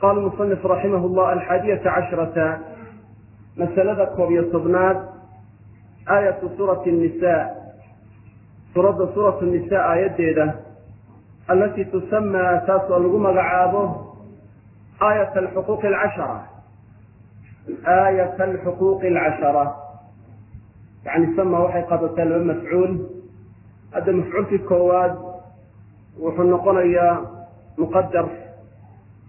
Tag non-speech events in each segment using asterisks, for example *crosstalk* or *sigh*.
qaala musanif raximah llah alxaadiyata cashrata masalada koob iyo tobnaad aayatu suurati nisa suuradda suuratu nisa aayaddeeda allatii tusamaa taas oo lagu magacaabo aayat alxuquuqi alcashara aayat alxuquuqi alcashara yani sama waxay qaadataa laba mafcuul hadda mafcuulkii koowaad wuxuu noqonayaa muqadar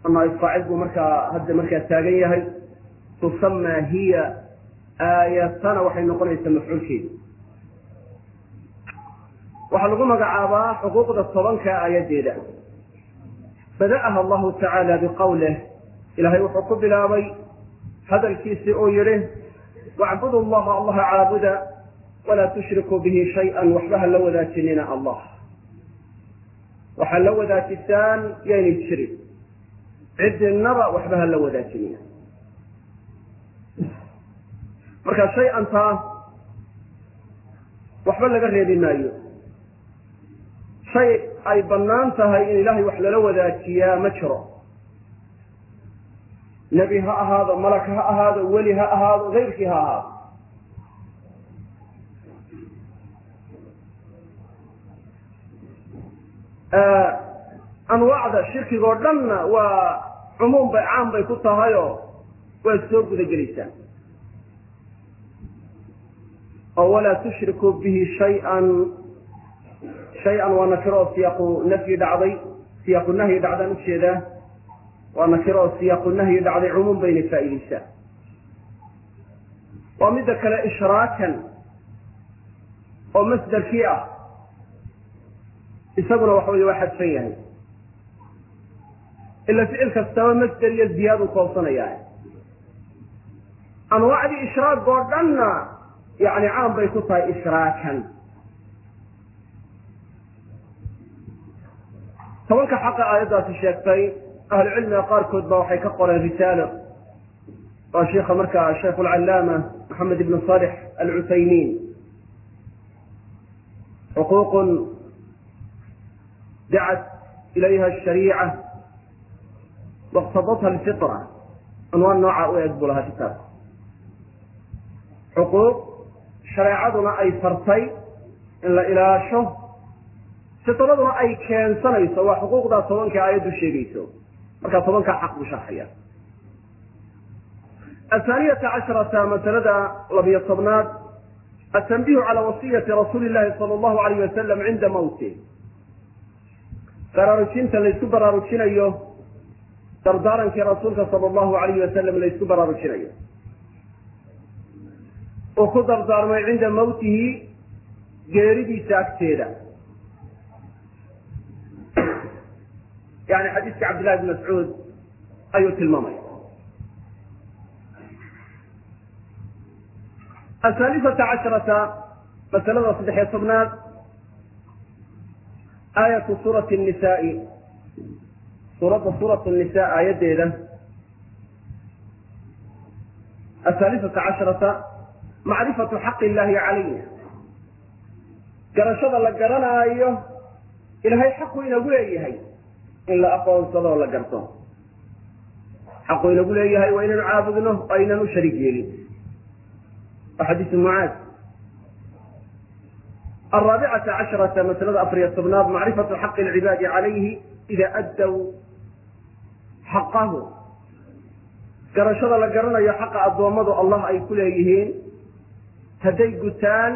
ama faacilku markaa hadda markaa taagan yahay. Tusamaa hiya aayatana waxay noqonaysaa mafcuulkeeda. Waxaa lagu magacaabaa xuquuqda tobanka aayadeeda. Bada'aha allahu tacaala biqawlih ilaahay wuxuu ku bilaabay hadalkiisii oo yidhi wacbudu llaha allaha caabuda walaa tushrikuu bihi shay-an. Waxba ha la wadaajinina allah. Waxaa la wadaajisaan yaynay jirin ciddinaba waxba ha la wadaajinina. Marka shay antaa waxba laga reebi maayo. Shay ay bannaan tahay in ilaahay wax lala wadaajiyaa ma jiro. Nebi ha ahaado malak ha ahaado weli ha ahaado keyrkii ha ahaado. Anwaacda shirkiga oo dhanna waa cumuum bay caam bay ku tahayoo waad soo guda gelaysaa oo walaa tushrikuu bihi shay-an shay-an waa nakiro oo siyaaqu nafyi dhacday siyaaqu nahyi dhacdaan u jeedaa waa nakiro oo siyaaqu nahyi dhacday cumuum bayna faa'iideysaa waa midda kale ishraakan oo masderkii ah isaguna waxa wey waa xadfan yahay ila ficil kastaba masder iyo ziyaadu koobsanayaa anwaacdii ishraaq oo dhanna yani caam bay ku tahay ishraakan tobanka xaqa aayaddaasi sheegtay ahlucilmiga qaarkood ba waxay ka qoreen risaalo waa sheikha markaa sheikh alcallaama maxamed ibn salix alcuthaymiin xuquuqun dacat ilayha ashariica waqtadatha alfitra unwaan nooca u eg buu lahaa kitaabka xuquuq shareecaduna ay fartay in la ilaasho. Fitraduna ay keensanayso waa xuquuqdaa tobanka aayaddu sheegayso. Markaa tobankaa xaq buu sharxaya athaaniyata casharata masalada labiyo tobnaad atanbihu cala wasiyati rasuuli llahi sala allahu alayh wasalam cinda mawti. Baraarujinta laysku baraarujinayo dardaarankii rasuulka sala allahu alayhi wasalam laysku baraarujinayo uu ku dardaarmay cinda mawtihi geeridiisa agteeda. Yani xadiiska cabdillahi bn mascuud ayuu tilmaamaya ahaalisata casharata masalada saddexiyo tobnaad aayatu suurati nisaai suuradda suurat nisa aayaddeeda. Ahaalisata casharata macrifatu xaqi illaahi calayna. Garashada la garanaayo ilaahay xaqu inagu leeyahay in la aqoonsado oo la garto. Xaqu inagu leeyahay waa inaynu caabudno oo aynan u shariik yeelin. Waa xadiisu mucaad alraabicata casharata masalada afariyo tobnaad macrifatu xaqi alcibaadi calayhi ida addow xaqahu. Garashada la garanayo xaqa addoommadu allah ay ku leeyihiin hadday gutaan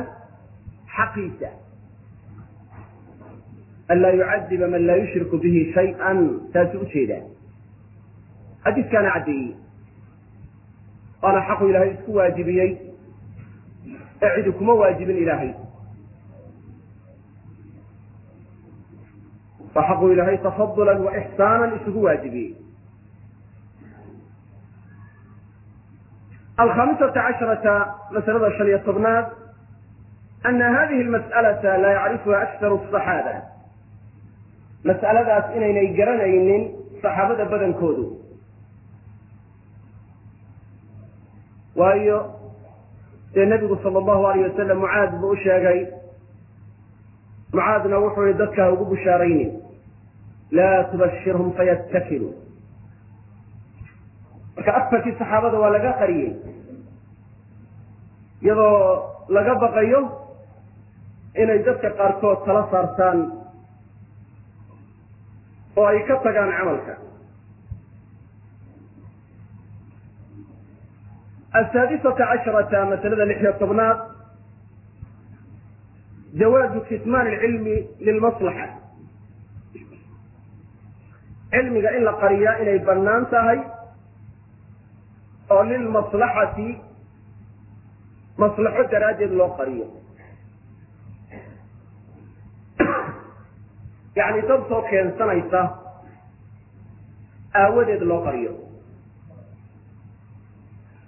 xaqiisa. Anlaa yucadiba man laa yushriku bihi shay-an taasuu u jeedaa xadiiskaana caddeeyey. Waana xaqu ilaahay isku waajibiyey. Ee cidi kuma waajibin ilaahay. Waa xaqu ilaahay tafadulan wa ixsaanan isugu waajibiyey alkhamisata casharata masalada shan iyo tobnaad ana hadihi lmas'alata laa yacrifuha aktaru asaxaaba mas'aladaas inaynay garanaynin saxaabada badankoodu waayo dee nebigu sala allahu alayh wasalam mucaad buu u sheegay mucaadna wuxuu yihi dadka ha ugu bushaaraynin laa tubashirhum fayattakilu marka afarkii saxaabada waa laga qariyey iyadoo laga baqayo inay dadka qaarkood tala saartaan oo ay ka tagaan camalka. Asaadisata casharata masalada lix iyo tobnaad jawaazu kitmaan alcilmi lilmaslaxa. Cilmiga in la qariyaa inay bannaan tahay oo lilmaslaxati maslaxo daraaddeed loo qariyo. Yacni dabtoo keensanaysa aawadeed loo qariyo.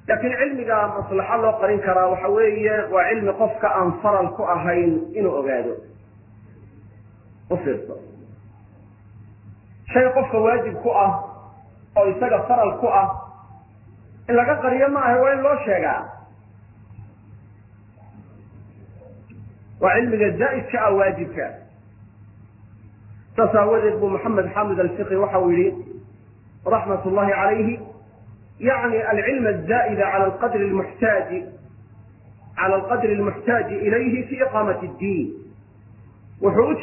Laakiin cilmiga maslaxo loo qarin karaa waxa weeye waa cilmi qofka aan faral ku ahayn inuu ogaado. U fiirso. Shay qofka waajib ku ah oo isaga faral ku ah in laga qariyo ma ahe waa in loo sheegaa waa cilmiga zaa'idka ah waajibka. Saas aawadeed buu maxamed xamid alfiqi waxa uu yihi raxmat ullahi calayhi yacni alcilm azaa'ida cala alqadri lmuxtaaji cala alqadri almuxtaaji ilayhi fi iqaamati ddiin wuxuu u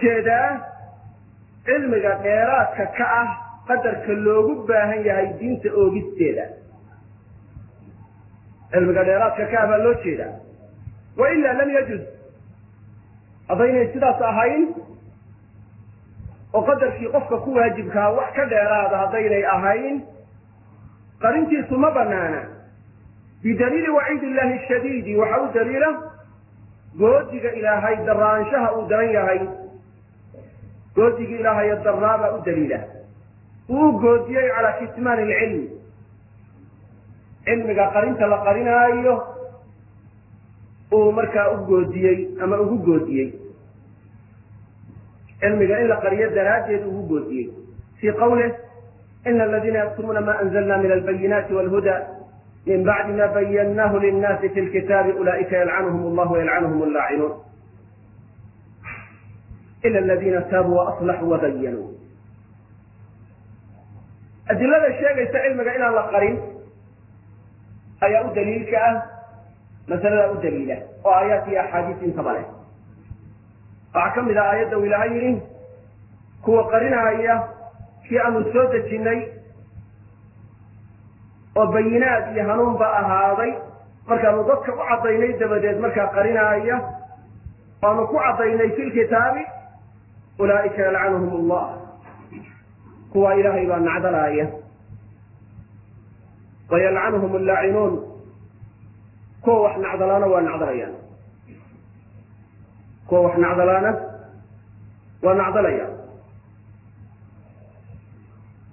cilmiga dheeraadka ka ah qadarka loogu baahan yahay diinta oogisteeda. Cilmiga dheeraadka ka ah baa loo jeedaa. Wa ila lam yajuz haddaynay sidaas ahayn oo qadarkii qofka ku waajibkaa wax ka dheeraada haddaynay ahayn qarintiisu ma banaana bidaliili waciid illahi shadiidi waxa u daliila goodiga ilaahay daraanshaha uu daran yahay. Goodiga ilaahay daraabaa u daliila. Uu goodiyey calaa kitmaan alcilm. Cilmiga qarinta la qarinaayo uu markaa u goodiyey ama ugu goodiyey. Cilmiga in la qariyo daraaddeed ugu goodiyey. Fii qawlih ina aladiina yaktumuuna ma anzalna min albayinaati walhuda min bacdi ma bayannaahu linnaasi fi lkitaabi ulaa'ika yalcanuhum allah wayalcanuhum allaacinuun ila aladiina taabuu waaslaxuu wabayanuu adilada sheegaysa cilmiga inaan la qarin ayaa u daliilka ah masaladaa u daliila oo aayaat iyo axaadiis intaba leh waxaa ka mid ah aayadda uu ilaahay yidhi kuwa qarinaya kii aanu soo dejinnay oo bayinaad iyo hanuunba ahaaday markaanu dadka u caddaynay dabadeed markaa qarinaaya aanu ku caddaynay fi lkitaabi ulaa'ika yalcanuhum allah. Kuwa ilaahay baa nacdalaaya wayalcanuhum allaacinuun kuwa wax nacdalaana waa nacdalayaan. Kuwa wax nacdalaana waa nacdalayaan.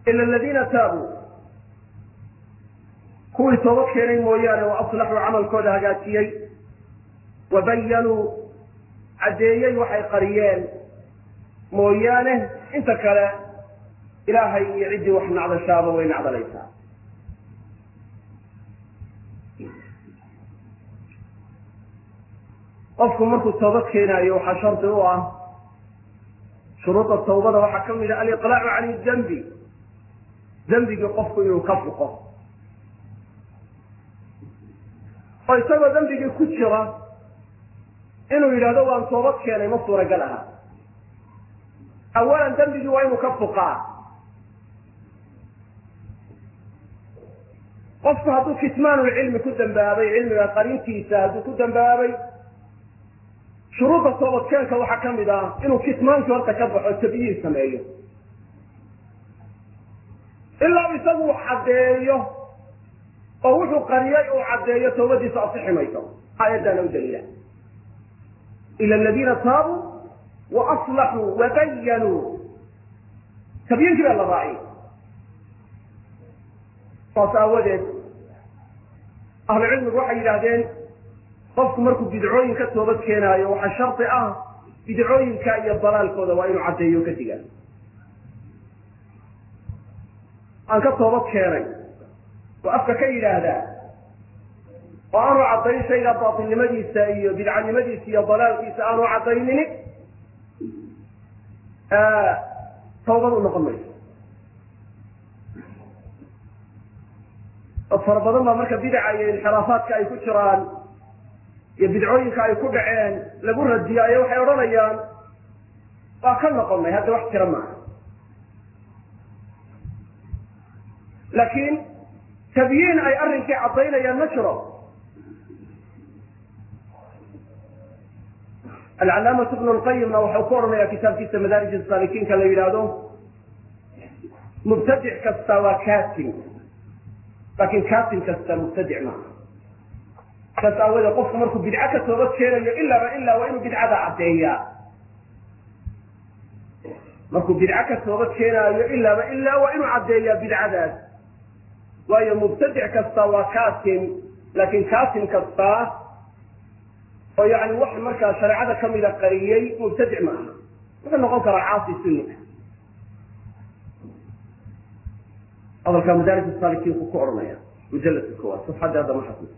Ila aladiina taabuu. Kuwii toobad keenay mooyaane wa aslaxuu camalkooda hagaajiyey wa bayanuu caddeeyey waxay qariyeen mooyaane. Inta kale ilaahay iyo ciddii wax nacdashaaba way nacdalaysaa qofku markuu toobad keenaayo waxaa shardi u ah shuruuda tawbada. Waxaa ka mid ah aliqlaacu can idembi dembigii qofku inuu ka fuqo. Oo isagoo dembigii ku jira inuu yidhahdo waan toobad keenay ma suuragal aha. Awalan dembigii waa inuu ka fuqaa. Qofku hadduu kitmaanulcilmi ku dambaabay cilmiga qarintiisa hadduu ku dambaabay shuruudda toobadkeenka waxaa ka mid ah inuu kitmaankii horta ka baxo tabyiin sameeyo. Ilaa isagu caddeeyo oo wuxuu qariyay uu caddeeyo toobadiisu asixi mayso aayaddaana u daliila? Ila aladiina taabuu wa aslaxuu wa bayanuu tabyiinkii baa la raaciyay saas aawadeed ahlucilmigu waxay yidhaahdeen qofku markuu bidcooyin ka toobad keenaayo waxaa shardi ah bidcooyinka iyo dalaalkooda waa inuu caddeeyo ka diga. Aan ka toobad keenay oo afka ka yidhaahdaa oo aanu caddayn shaygaa baatilnimadiisa iyo bidcanimadiisa iyo dalaalkiisa aanu caddaynini tawbad u noqon mayso. Dad fara badan baa marka bidaca iyo inxiraafaadka ay ku jiraan iyo bidcooyinka ay ku dhaceen lagu radiyo ayo waxay odhanayaan waa ka noqonay hadda wax jira maaha. Laakiin tabyiin ay arrinkii caddaynayaan ma jiro. Alcalaamatu ibnu lqayimna waxau ku odhanaya kitaabkiisa madaarij saalikiinka la yidhaahdo mubtadic kasta waa katin laakin katin kasta mubtadic maaha saas aawoodee qofku markuu bidco ka toobad keenayo ilaaba ilaa waa inuu bidcada caddeeyaa. Markuu bidco ka toobad keenaayo ilaaba ilaa waa inuu caddeeyaa bidcadaas. Waayo mubtadic kasta waa katin laakin katin kasta oo yani wax markaa shareecada kamida qariyey mubtadic maaha wuxuu noqon karaa caasi sunni. Hadalkaa madaarij saalikiinku ku odhanaya mujaladka koowaad safxadda hadda ma xasuusta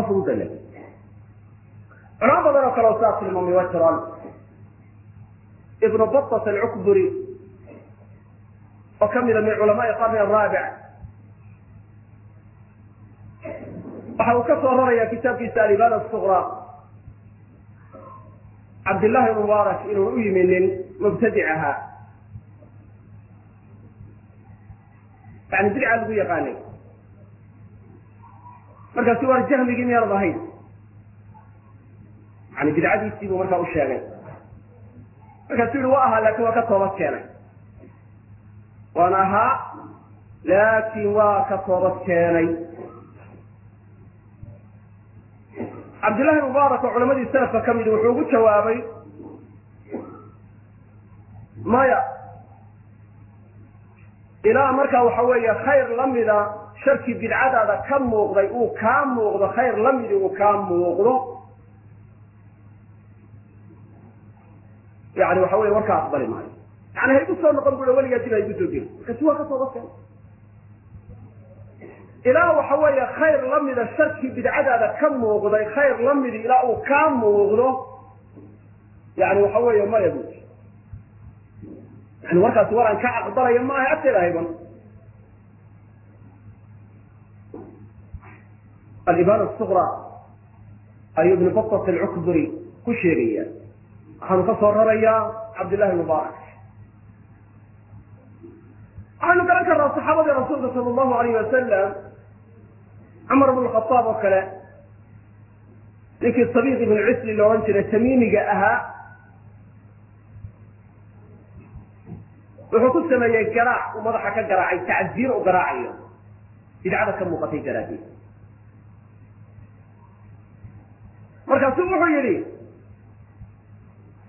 afruda le culamo badan oo kale oo saa tilmaamay waa jiraan ibnu batat alcukburi oo kamida min culamaai qarni araabic waxa uu ka soo raraya kitaabkiisa alibana suqra cabdillahi mubaarak inuu u yimi nin mubtadic ahaa yani bidca lagu yaqaanay markaasu waan jahmigii miyaanad ahayn. Yani bidcadiisii buu markaa u sheegay. Markaasuu yihi waa ahaa laakin waa ka toobad keenay. Waan ahaa laakin waa ka toobad keenay. Cabdillahi mubaarak oo culamadii salafka ka midi wuxuu ugu jawaabay maya ilaa markaa waxa weeye khayr lamida sharkii bidcadaada ka muuqday uu kaa muuqdo khayr lamidi uu kaa muuqdo. Yani waxa weye warkaa aqbali maayo. Yani haygu soo noqon bui weligaa dib haygu soo geli. Markaasi waa ka toobad keenay ilaa waxa weeye khayr lamida sharkii bidcadaada ka muuqday khayr lamidi ilaa uu kaa muuqdo. Yani waxa weeye maya bu yani warkaasi war aan ka aqbalaya maaha agteeda hayban alibana suqra ayuu ibnu batat alcukburi ku sheegaya waxaanu ka soo rarayaa cabdillahi mubaarak waxaynu garan karnaa saxaabadii rasuulka sala allahu alayh wasalam cumar bn khaaab oo kale ninkii sabiiq ibnu cisli la odhan jiray tamiimiga ahaa wuxuu ku sameeyey garaac uu madaxa ka garaacay tacziir u garaacayo bidcada ka muuqatay daraaddeed markaasuu wuxuu yidhi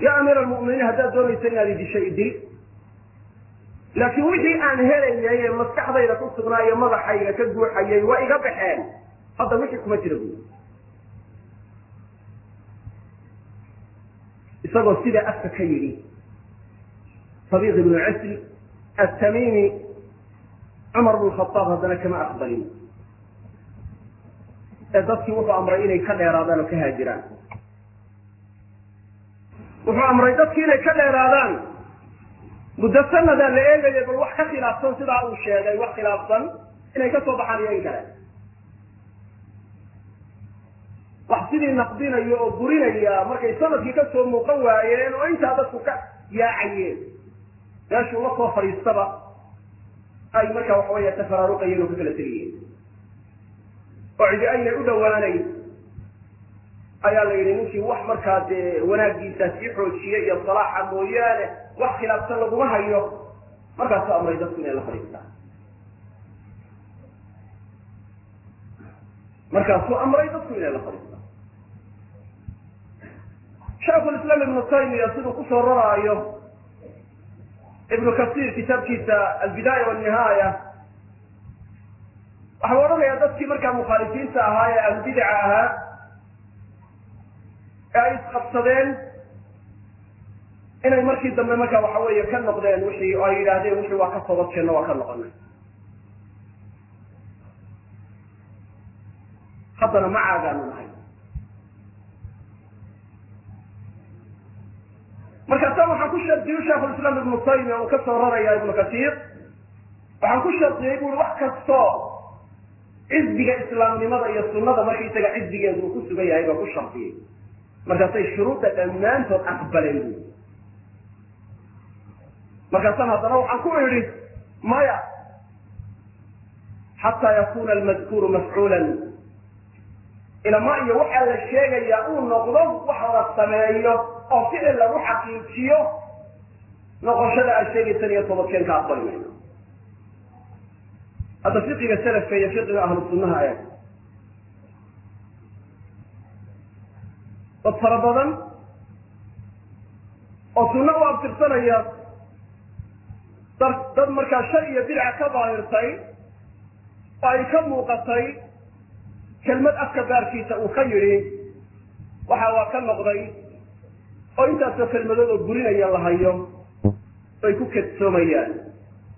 ya amiir almu'miniin haddaad doonaysa inaad idisho idil laakiin wixii aan helayay ee maskaxdayda ku sugnaa iyo madaxayga ka guuxayay waa iga baxeen. Hadda wixii kuma jira buuri isagoo sidaa afka ka yidhi sabiiq ibnu cisl atamiimi cumar bn khaaab haddana kama aqbalin ee dadkii wuxuu amray inay ka dheeraadaan oo ka haajiraan. Wuxuu amray dadkii inay ka dheeraadaan. Muddo sanadaa la eegaya bal wax ka khilaafsan sidaa uu sheegay wax khilaafsan inay ka soo baxaan iyo in kale. Wax sidii naqdinaya oo burinaya markay sannadkii ka soo muuqan waayeen oo intaa dadku ka yaacayeen. Meeshuu la soo fadhiistaba ay markaa waxa weya tafaraaruqayeen oo ka kala tegayeen oo cidi aynay u dhawaanayn ayaa la yidhi ninkii wax markaa dee wanaagiisa sii xoojiye iyo salaaxa mooyaane wax khilaafsan laguma hayo markaasuu amray dadku inay la fadhiistaan. Markaasuu amray dadku inay la fadhiistaan. Shaikulislaam ibnu taymiya siduu ku soo raraayo ibnu kasiir kitaabkiisa albidaaya walnihaaya waxau odhanayaa dadkii markaa mukhaalifiinta ahaa ee ahlubidaca ahaa ee ay isqabsadeen inay markii dambe marka waxa weeye ka noqdeen wixii oo ay yidhaahdeen wixii waa ka toobadkeenna waa ka noqonay haddana macaagaanu nahay markaasa waxaan ku shardiyu sheikhulislaam ibnu taymiya uu ka soo raraya ibnu kasiir waxaan ku shardiyey bui wax kastoo cizbiga islaamnimada iyo sunnada markaisaga cizbigeedu uu ku sugan yahay baa ku shardiyey markaasay shuruudda dhammaantood aqbaleen bui markaasaan haddana waxaan ku idhi maya xataa yakuna almadkuuru mafcuulan. Ilama iyo waxaa la sheegayaa uu noqdo wax la sameeyo oo ficil lagu xaqiijiyo noqoshada aad sheegaysan iyo toobadkeen ka aqbali mayno hadda fiqiga salafka iyo fiqiga ahlu sunnaha eeg dad fara badan oo sunno u abtirsanaya dad markaa shar iyo bidca ka daahirtay oo ay ka muuqatay kelmad afka baarkiisa uu ka yidhi waxa waa ka noqday oo intaasoo kelmadood oo burinaya la hayo bay ku kadsoomayaan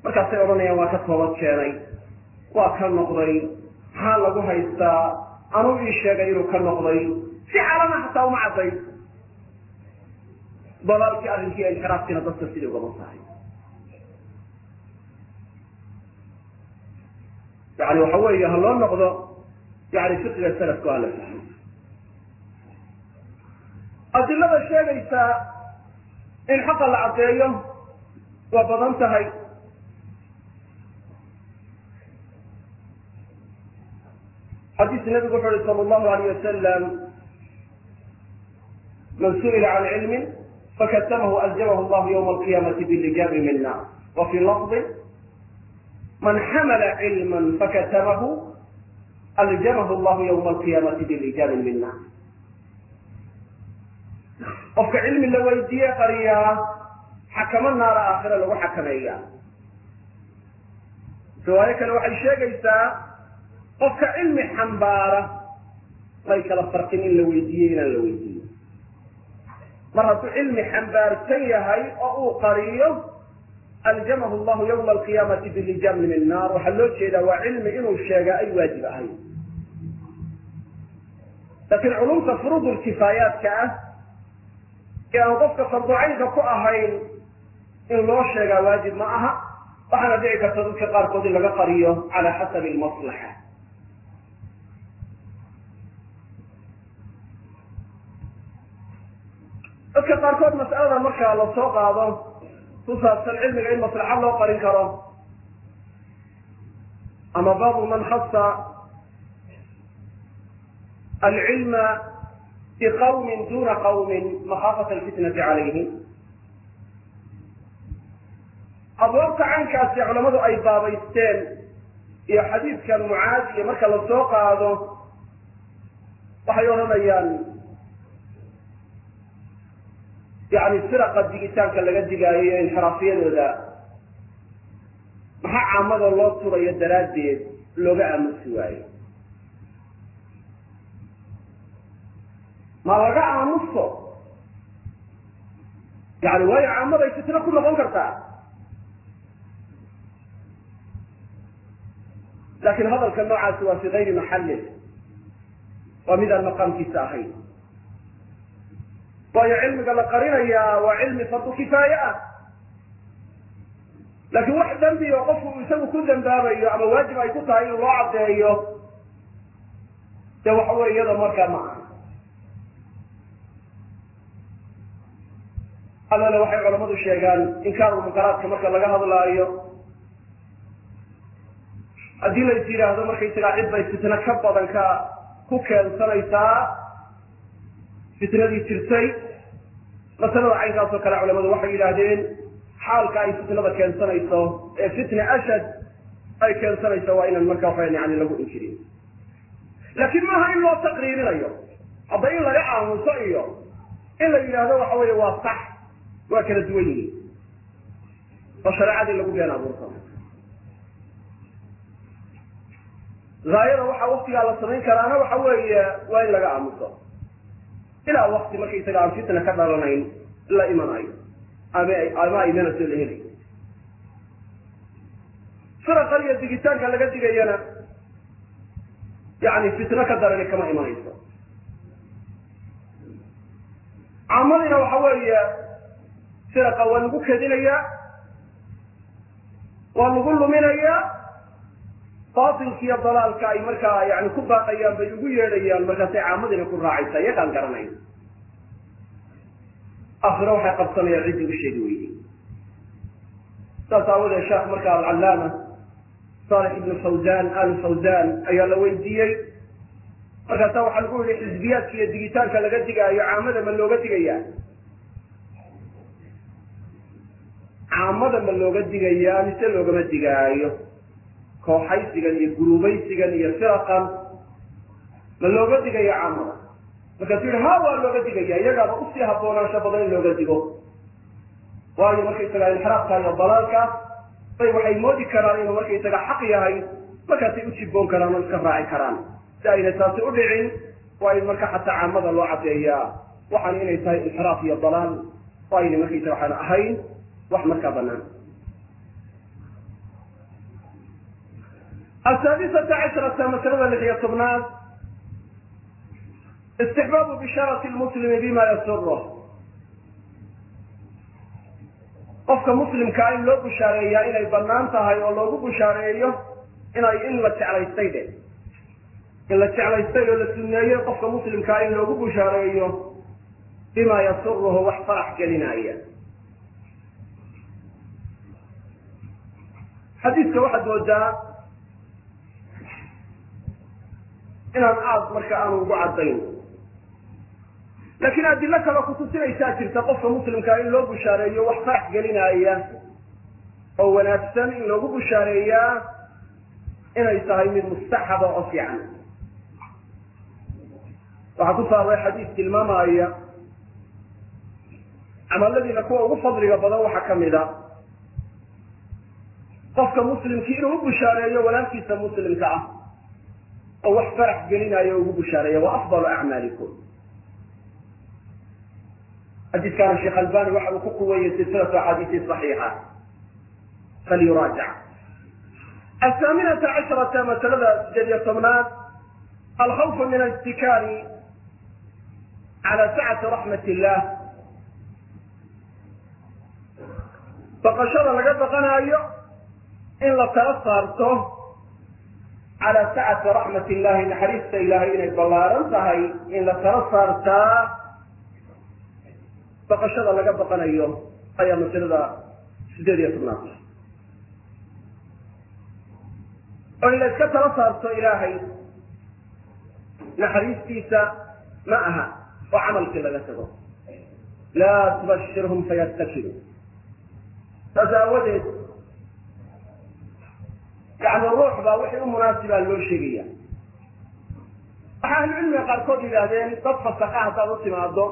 markaasay odhanayaan waa ka toobad keenay waa ka noqday. Maxaa lagu haystaa anuu ii sheegay inuu ka noqday. Si calana hataa uma cadday dalaalkii arrinkii inxiraafkiina dadka sidii ugama tahay yani waxa weeye ha loo noqdo yani fiqiga salafku ha la fahmo adilada sheegaysaa in xaqa la caddeeyo waa badan tahay xadiis nabigu wuxu uhi sala allahu alayh wasalam man su'ila can cilmin fakatamahu aljamahu allahu yawma alqiyamati bilijabi min naar wa fi lafdi man xamala cilma fakatamahu aljamahu allahu yawma alqiyamati bilijaabin min naar qofka cilmi la weydiiye qariyaa xakamo naara aakhira lagu xakameeyaa riwaayo kale waxay sheegaysaa qofka cilmi xambaara may kala farqin in la weydiiye inaan la weydiiyo. Mar hadduu cilmi xambaarsan yahay oo uu qariyo aljamahu llahu yawma alqiyaamati bilijaab min annaar. Waxaa loo jeedaa waa cilmi inuu sheegaa ay waajib ahayn. Laakiin culumta furuudulkifaayaadka ah ee aan qofka farducaynka ku ahayn in loo sheegaa waajib ma aha. Waxaana dhici karta dadka qaarkood in laga qariyo cala xasabi almaslaxa dadka qaarkood mas'alada markaa la soo qaado ku saabsan cilmiga in maslaxa loo qarin karo ama baabu man khasa alcilma biqawmin duna qawmin makhaafata alfitnati calayhim abwaabta caynkaasi culamadu ay baabaysteen iyo xadiidkan mucaad iyo marka la qaado waxay odhanayaan yani firaqa digitaanka laga digaayo iyo inxiraafiyadooda maxaa caamada loo turayo daraaddeed looga aamusi waayo? Ma laga aamuso? Yani waayo caamaday fitno ku noqon kartaa. Laakiin hadalka noocaasi waa fi gayri maxallin waa midaan maqaamkiisa ahayn waayo cilmiga la qarinayaa waa cilmi fardu kifaaye ah. Laakiin wax dambi oo qofku isagu ku dambaabayo ama waajib ay ku tahay in loo caddeeyo dee waxa wey iyada markaa ma aha. Waxay culamadu sheegaan inkaaru munkaraadka marka laga hadlaayo. Haddii lays yidhaahdo markaysagaa cid bay fitno ka badan ka ku keensanaysaa fitnadii jirtay masalada caynkaasoo kale culamadu waxay yidhaahdeen xaalka ay fitnada keensanayso ee fitna ashad ay keensanayso waa inaan marka waxayan yani lagu injirin laakiin maaha in loo taqriirinayo. Hadda in laga aamuso iyo in la yidhaahdo waxa weeye waa sax waa kala duwan yihiin. Oo shareecadii lagu been abuurta haayada waxaa waktigaa la samayn karaana waxa weeye waa in laga aamuso ilaa wakti markaysaga aan fitna ka dhalanayn la imanayo ama imanasoo la helayo firaqan iyo digitaanka laga digayana yani fitno ka darani kama imanayso. Caamadina waxa weeye firaqa waa lagu kedinayaa waa lagu luminayaa baatilka iyo dalaalka ay markaa yani ku baaqayaan bay ugu yeedhayaan markaasay caamadina ku raacaysa iyagaan garanayn akhiro waxay qabsanayaan ciddii u sheegi weydey saas aawadeed sheekh marka alcallaama saalix ibnu fawzan al fawzan ayaa la weydiiyey. Markaasa waxaa lagu yihi xisbiyaadka iyo digitaanka laga digaayo caamada ma looga digayaa? Caamada ma looga digayaa mise loogama digaayo kooxaysigan iyo gurubaysigan iyo firaqan ma looga digayo caamada markaasu yihi ha waa looga digaya iyagaaba u sii haboonaansho badan in looga digo. Waayo markaysaga inxiraafka iyo dalaalka bay waxay moodi karaan inuu markaysaga xaq yahay markaasay u jiboon karaan oo iska raaci karaan. Si ayna taasi u dhicin waa in marka xataa caamada loo cadeeyaa waxaan inay tahay inxiraaf iyo dalaal oo ayna markaysaga waxaan ahayn wax markaa banaan asaadisata cashrata masalada lix iyo tobnaad istixbaabu bishaarati lmuslimi bima yasuro qofka muslimkaa in loo bushaareeyaa inay bannaan tahay oo loogu bushaareeyo inay in la jeclaystay de in la jeclaystay oo la sunneeyey qofka muslimkaa in loogu bushaareeyo bima yasuruhu wax farax gelinaya xadiidka waxaad moodaa inaan aad marka aanu ugu caddayn. Laakiin adilo kale kutusinaysaa jirta qofka muslimkaa in loo bushaareeyo wax farax gelinaya oo wanaagsan in loogu bushaareeyaa inay tahay mid mustaxaba oo fiican. Waxaa ku saaray xadiis tilmaamaya camaladiina kuwa ugu fadliga badan waxaa ka mid a. Qofka muslimkii inuu u bushaareeyo walaalkiisa muslimka ah oo wax farax gelinayo ugu bushaareeya wa afdalu acmaalikum. Xadiiskaana sheekh albani waxa uu ku quweeyey silsilatu axaadiisi صaxiixa falyuraajac athaaminata casharata masalada sideed iyo tobnaad alkhawfu min alistikaari cala sacati raxmat illah baqashada laga baqanaayo in la tala saarto cala sacati raxmat illahi naxariista ilaahay inay ballaaran tahay in la tala saartaa baqashada laga baqanayo ayaa masalada sideed iyo tobnaad oo in la iska tala saarto ilaahay naxariistiisa ma aha oo camalkii laga tago laa tubashirhum fayattakilu saas aawadeed yani ruux baa wixii u munaasibaa loo sheegaya waxaa ahlucilmiga qaarkood yidhaahdeen dad fasaqa haddaad u timaado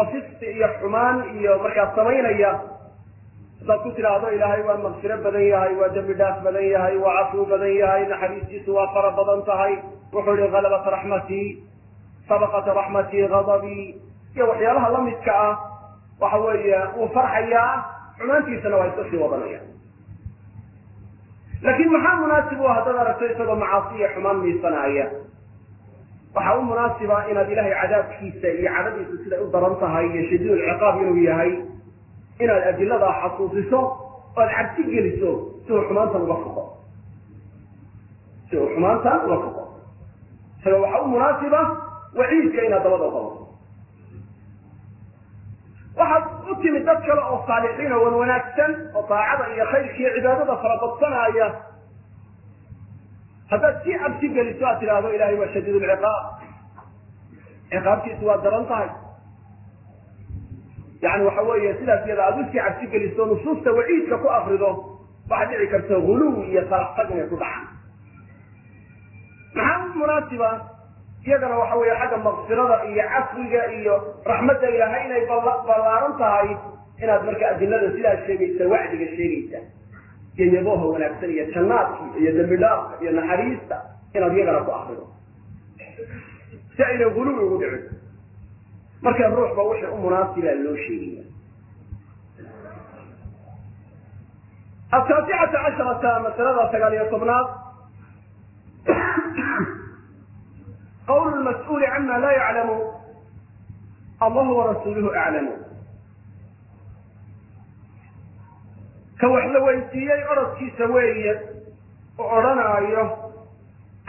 oo fiski iyo xumaan iyo markaa samaynaya haddaad ku tidhaahdo ilaahay waa makfiro badan yahay waa dembi dhaaf badan yahay waa cafuu badan yahay naxariistiisu waa fara badan tahay. Wuxuu yihi halabat raxmatii sabaqat raxmatii gadabii iyo waxyaalaha lamidka ah waxa weeye wuu farxayaa xumaantiisana waa iska sii wadanaya laakiin maxaa munaasib u ah haddaad aragto isagoo macaasi iyo xumaan miisanaya waxaa u munaasiba inaad ilahay cadaabkiisa iyo cadhadiisu siday u daran tahay iyo shadiid ulciqaab inuu yahay inaad adiladaa xasuusiso oad cabsi geliso si uu xumaantan uga foqo si uu xumaantan uga foqo isaga waxaa u munaasiba waciidka inaad dabada qabato waxaad u timid dad kale oo saalixiin oo wan oo daacada iyo khayrka iyo cibaadada farabadsanaya haddaad sii cabsi geliso aad tidhaahdo ilahay waa shadiid lciqaab ciqaabtiisu waa daran tahay. Yani waxa weeye sidaas iyada aad u sii cabsi geliso nusuusta waciidka ku akrido waxaad dhici karta huluw iyo salaxtag inay ku dhacaan maxaa munaasiba iyagana waxa weeye xagga makfirada iyo cafwiga iyo raxmadda ilaahay inay ballaaran tahay inaad marka adilada sidaas sheegaysa wacdiga sheegaysa iyo yabooha wanaagsan iyo jannaadka iyo dembi dhaafka iyo naxariista inaad iyagana ku akrido si ayna guluwi ugu dhicin. Marka ruuxba wixii u munaasibaa loo sheegaya ataasicata casharata masalada sagaal iyo tobnaad qwl mas'uuli cama laa yaclamu allahu warasuuluhu aclamu ka wax la weydiiyey orodkiisa weeye u odhanaayo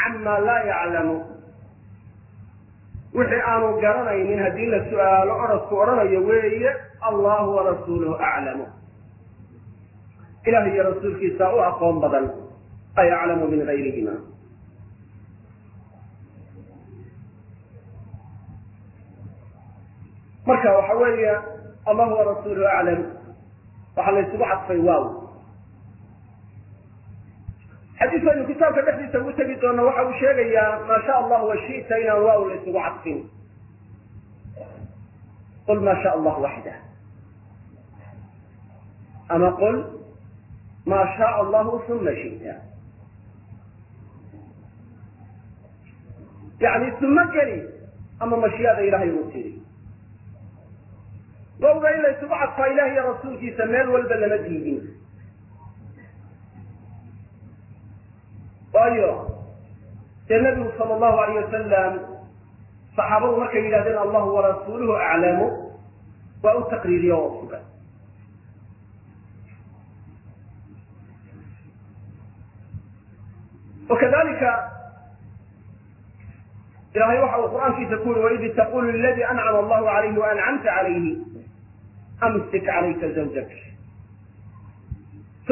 cama laa yaclamu wixii aanu garanaynin haddii la su'aalo orodku odhanayo weeye allahu warasuuluhu aclamu ilah iyo rasuulkiisa u aqoon badan ay aclamu min gayrihima marka waxa weeye allahu warasuuluhu aclam waxaa la ysugu cadfay waaw. Xadiiskaynu kitaabka dhexdiisa ugu tegi doono waxa uu sheegayaa maa sha allah washita inaan waaw la ysugu cadfin qul ma sha allah waxda ama qul ma shaa allahu uma shita. Yani sumo geli ama mashiyaada ilahay uu tiri wawga in la ysugu cadfaa ilah iyo rasuulkiisa meel walba lama diidin. Waayo dee nabigu sala allahu alayh wasalam saxaabadu markay yidhahdeen allahu warasuuluhu aclamu waa u taqriiriyo oo sugan. Wakadalika ilahay waxa uu qur'aankiisa ku yuri waid taqulu liladi ancama allahu alayhi waancamta calayhi amsik calayka zawjak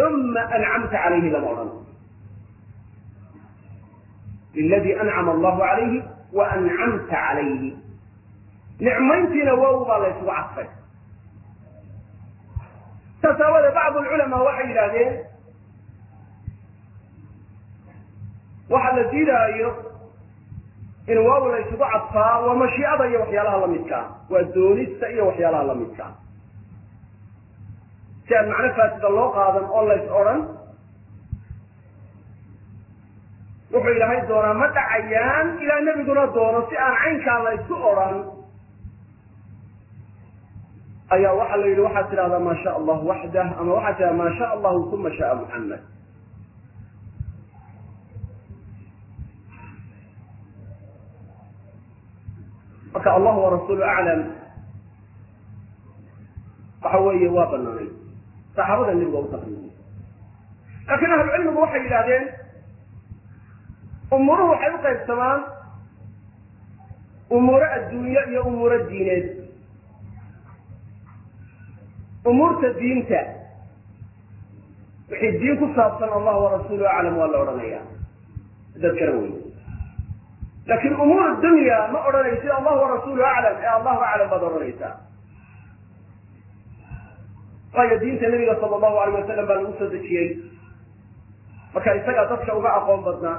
uma ancamta calayhi lama odhan liladi ancama allahu calayhi wa ancamta calayhi nicmayntiina wow baa la ysugu cadfay saas aawade bacd lculamaa waxay yidhahdeen waxa la diidaayo in waaw la ysugu cadfaa waa mashiicada iyo waxyaalaha lamidkaa waa doonista iyo waxyaalaha lamidkaa si aan macno faasida loo qaadan oo lays odhan wuxuu ilaahay doonaa ma dhacayaan ilaa nebiguna doono si aan caynkaa la ysku odhan. Ayaa waxaa la yidhi waxaad tidhahdaa maa sha allah waxdah ama waxaad tidhahdaa maa sha allahu uma shaaa muxamed marka allahu warasuulu aclam waxa weeye waa banaanay saxaabada nebiga u taqriiriyey laakiin ahlucilmigu waxay yidhahdeen umuuruhu waxay u qaybsamaan umuuro adduunye iyo umuuro diineed. Umuurta diinta wixii diin ku saabsan allah warasuulu aclam waa la odhanaya dad kala wey laakiin umuur dunya ma odhanaysid allah warasuulu aclam ee allahu aclam baad odhanaysaa waayo diinta nabiga sala allahu alayh wasalam baa lagu soo dejiyey. Marka isagaa dadka uga aqoon badnaa.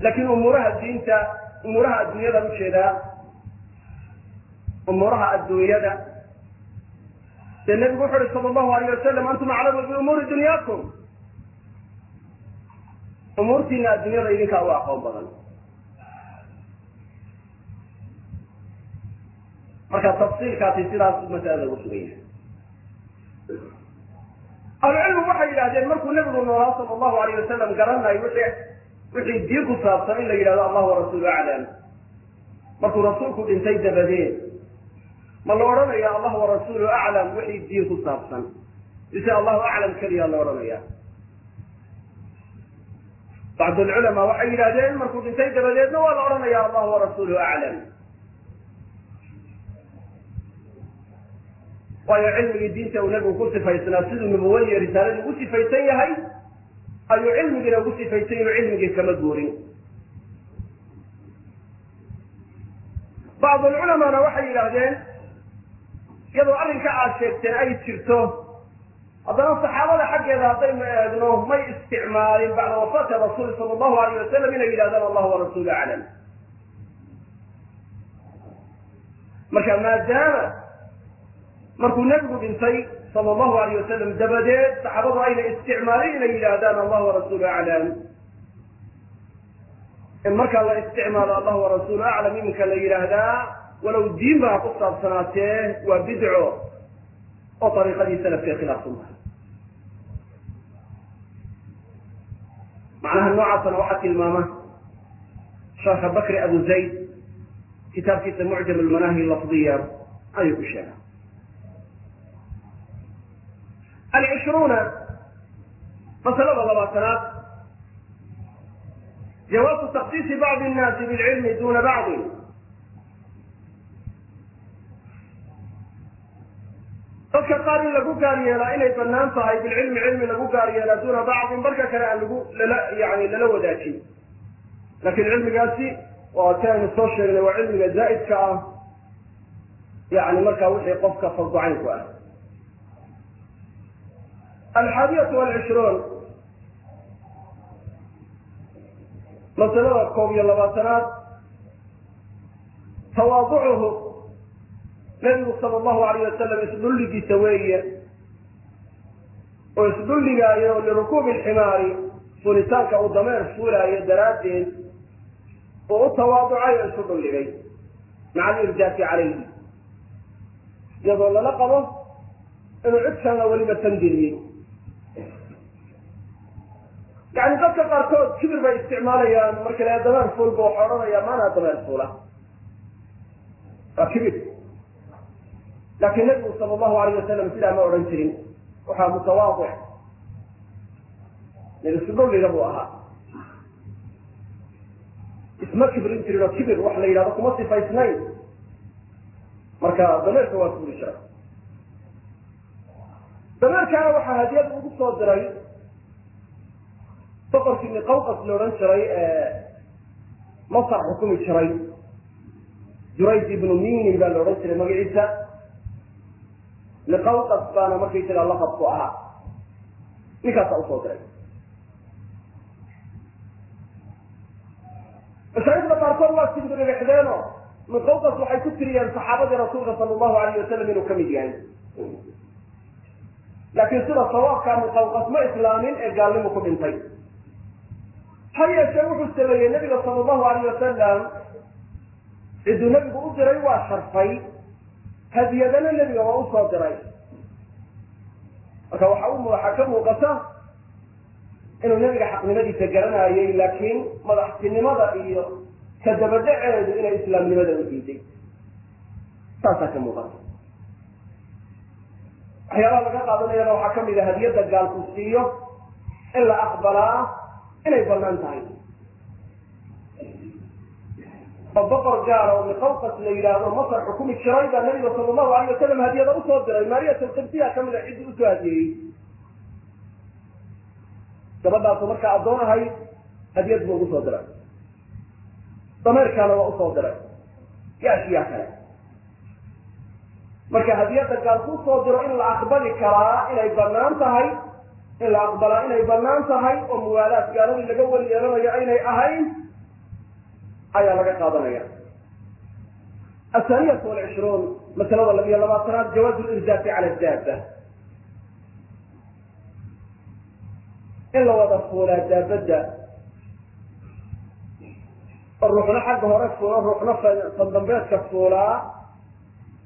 Laakiin umuuraha diinta umuuraha adduunyada u jeedaa umuuraha adduunyada. Dee nebigu wuxu uhi sala allahu alayh wasalam antum aclamu biumuuri dunyaakum. Umuurtiina adduunyada idinkaa u aqoon badan marka tafsiilkaasi sidaas masalada ugu sugan yahay ahlucilmigu waxay yidhahdeen markuu nebigu noolaa sala allahu alayh wasalam garanayo wixii wixii diin ku saabsan in la yidhahdo allah warasuulu aclam. Markuu rasuulku dhintay dabadeed ma la odhanaya allah warasuulu aclam wixii diin ku saabsan? Mise allahu aclam keliya la odhanaya bacd alculamaa waxay yidhahdeen markuu dhintay dabadeedna waa la odhanaya allah warasuuluhu aclam waayo cilmigii diinta uu nebigu ku sifaysnaa siduu nubuwadiiyo risaaladii ugu sifaysan yahay ayuu cilmigiina ugu sifaysan yaho cilmigii kama guurin. Bacd alculamaana waxay yidhaahdeen iyadoo arrinka aad sheegteen ay jirto haddana saxaabada xaggeeda haddaynu eegno may isticmaalin bacda wafaati rasuuli sala allahu alayh wasalam inay yidhahdaan allah warasuulu aclam. Marka maadaama markuu nebigu dhintay sala allahu alayh wasalam dabadeed saxaabadu ayna isticmaalin inay yidhaahdaan allah warasuulu aclam. In markaa la isticmaalo allah warasuulu aclam iminka la yidhaahdaa walow diin baa ku saabsanaatee waa bidco oo ariiqadii salafkay khilaafsan tahay. Macnaha noocaasana waxaa tilmaama sheekha bakri abu zayd kitaabkiisa mucjam almanaahi lafdiya ayuu ku sheegay alcishruuna masalada labaatanaad jawaabu taksiisi bacdi nnaasi bilcilmi duna bacdi dadka qaar in lagu gaar yeelaa inay bannaan tahay bilcilmi cilmi lagu gaar yeelaa duuna bacdin barka kale aan lagu lala yani lala wadaajin laakiin cilmigaasi waa aynu soo sheegnay waa cilmiga zaa'idka ah yani markaa wixii qofka farducaynku ah alxaadiyatu walcishruun masalada koob iyo labaatanaad tawaaducuhu nabigu sala allahu alayh wasalam isdhulligiisa weeye oo isdhulligaayo lirukuubi alximaari fulitaanka uu dameer fuulaayo daraaddeed uu u tawaaducay oo isu dhulligay maca alirdaafi calayhi iyadoo lala qabo inuu cid kalena weliba tandiriyey yani dadka qaarkood kibir bay isticmaalayaan marka la dameer fuulba waxa odhanaya maanaa dameer fuula. Waa kibir. Laakiin nabigu sala allahu alayh wasalam sidaa ma odhan jirin. Waxaa mutawaadic. Isudhulliga buu ahaa. Isma kibrin jirin oo kibir wax la yidhahdo kuma sifaysnayn. Marka dameerka waa fuuli jira dameerkaana waxaa hadiyad ugu soo diray boqorkii niqawqas la odhan jiray masar xukumi jiray. Jurayd ibnu minin baa la odhan jiray magaciisa. Niqawqas baana markaysaga laqabku ahaa. Ninkaasa u soo diray. Mashaayikda qaarkood waa simbirixdeeno niqawqas waxay ku tiriyeen saxaabadii rasuulka sala allahu alayh wasalam inuu ka mid yahay. Laakiin sida sawaabkaa niqawqas ma islaamin ee gaalnimu ku dhintay ha yeeshee wuxuu sameeyey nabiga sala allahu alayh wasalam ciduu nebigu u diray waa sharfay hadiyadana nebiga waa u soo diray. Marka waxa u waxaa ka muuqata inuu nebiga xaqnimadiisa garanayay laakiin madaxtinimada iyo ka dabadhaceedu inay islaamnimada u diiday saasaa ka muuqata. Waxyaalaha laga qaadanayana waxaa ka mid a hadiyadda gaalku siiyo in la aqbalaa inay bannaan tahay. Oo boqor gaara oo miqawqas la yidhaahdo masar xukumi jiray baa nabiga sala allahu alayh wasalam hadiyada u soo diray. Maariyat alqibtiya ka mid a ciddii u soo hadiyeeyey gabadhaasu markaa addoon ahayd hadiyad buu ugu soo diray. Dameerkaana waa u soo diray. Iyo ashyaa kale. Marka hadiyadda gaalku u soo diro in la aqbali karaa inay bannaan tahay in la aqbalaa inay bannaan tahay oo muwaalaad gaaladii laga weli yeelanayo aynay ahayn ayaa laga qaadanaya. Athaaniyatu walcishruun masalada labiyo labaatanaad jawaazu lirdaafi cala daaba in la wada fuulaa daabadda oo ruuxna xagga hore fuula ruuxna fandambeedka fuulaa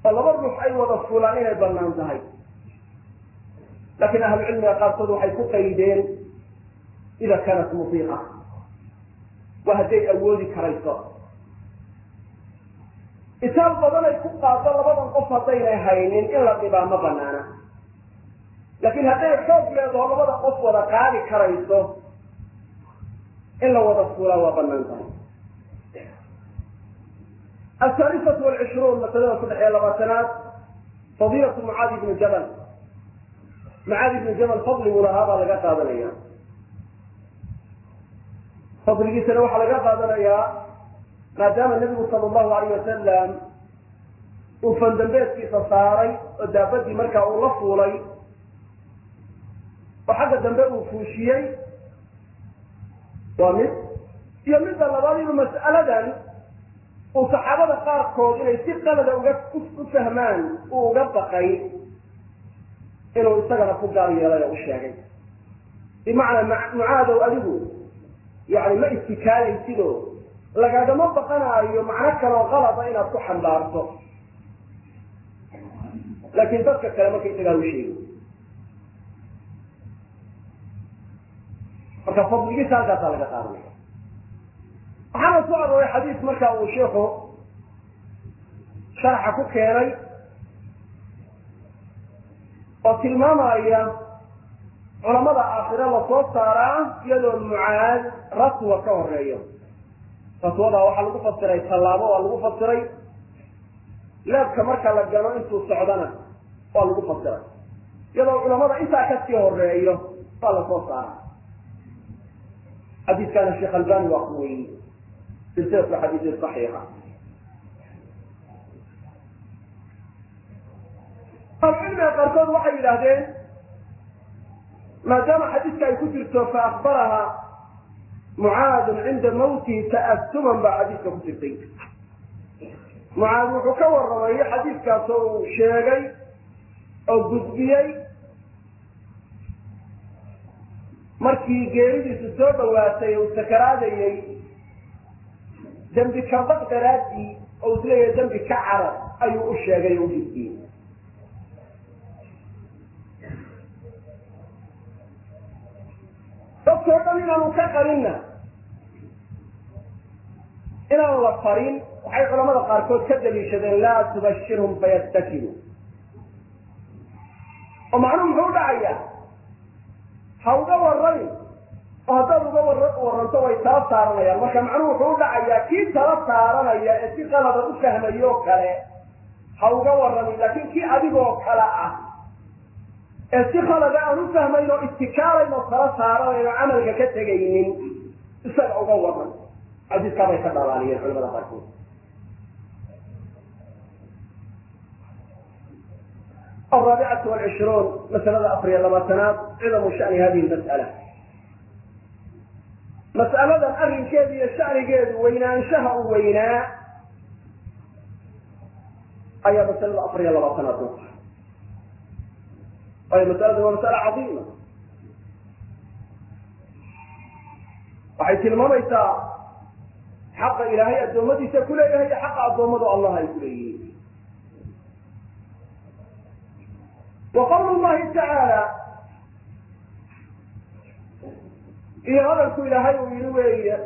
oo laba ruux ay wada fuulaan inay bannaan tahay laakiin ahlucilmiga qaarkood waxay ku qaydeen ida kaanat mutiiqa waa hadday awoodi karayso. Itaal badanay ku qaado labadan qof haddaynay haynin in la dhibaa ma banaana. Laakiin hadday xoog leedaho labada qof wada qaadi karayso in la wada fuulaa waa bannaan tahay. Athaalifatu walcishruun masalada saddex iyo labaatanaad fadiilatu mucaadi bni jabal mucaadi bni jabal fadliguu lahaa baa laga qaadanaya. Fadligiisana waxaa laga qaadanayaa maadaama nebigu sala allahu alayh wasalam uu fandambeedkiisa saaray oo daabadii markaa uu la fuulay oo xagga dambe uu fuushiyey. Waa mid. Iyo midda labaad inuu mas'aladan uu saxaabada qaarkood inay si qalada uga u fahmaan uu uga baqay inuu isagana ku gaar yeelay oo u sheegay. Bimacnaa mucaadow adigu yani ma istikaalaysido lagagama baqanaayo macno kaloo qalada inaad ku xambaarto. Laakiin dadka kale markaysagaa u sheegi marka fadligiisa halkaasaa laga qaadanaya waxaana soo arooray xadiis marka uu sheikhu sharxa ku keenay oo tilmaamaya culamada aakhire la soo saaraa iyadoo mucaad raswa ka horeeyo raswada waxaa lagu fasiray tallaabo waa lagu fasiray. Leebka marka la gano intuu socdana waa lagu fasiray. Iyadoo culamada intaa ka sii horeeyo waa la soo saaraa xadiiskaana sheekh albani waa ku weyey silsilatu xadiisi saxiixa ahlucilmiga qaarkood waxay yidhaahdeen maadaama xadiiska ay ku jirto faakbaraha mucaadun cinda mawtihi ta'asuman baa xadiiska ku jirtay. Mucaad wuxuu ka warramay xadiiskaas oo uu sheegay oo gudbiyey markii geeridiisu soo dhawaatay uu sakaraadayey dembi kabaq daraadii oo is leeyahay dembi ka carab ayuu u sheegay oo u gudbiyey dadkao dhan inaanu ka qarinna. Inaan la farin waxay culamada qaarkood ka daliishadeen laa tubashirhum fayastakilu oo macnuhu muxuu dhacayaa? Ha uga warranin oo haddaad uga war warranto way tala saaranayaan. Marka macnuhu wuxuu udhacayaa kii tala saaranaya ee si qalada u fahmayo kale ha uga warranin laakiin kii adigoo kale ah ee si khalada aan u fahmayn oo istikaalayn oo tala saaranayn oo camalka ka tegaynin isaga uga waran xadiiskaa bay ka dhalaaliyeen culamada qaarkood الرابعة والعشرون مسألة أفريا لباتنات عظم شأن هذه المسألة مسألة أرن كيدي الشأن كيدي وينا انشهى وينا أي مسألة أفريا لباتنات waayo masaladu waa masale cadiima waxay tilmaamaysaa xaqa ilaahay addoommadiisa kuleeyahay iyo xaqa addoommadu allah ay kuleeyihiin wa qawlu llahi tacaala iyo hadalku ilaahay uu yii weeye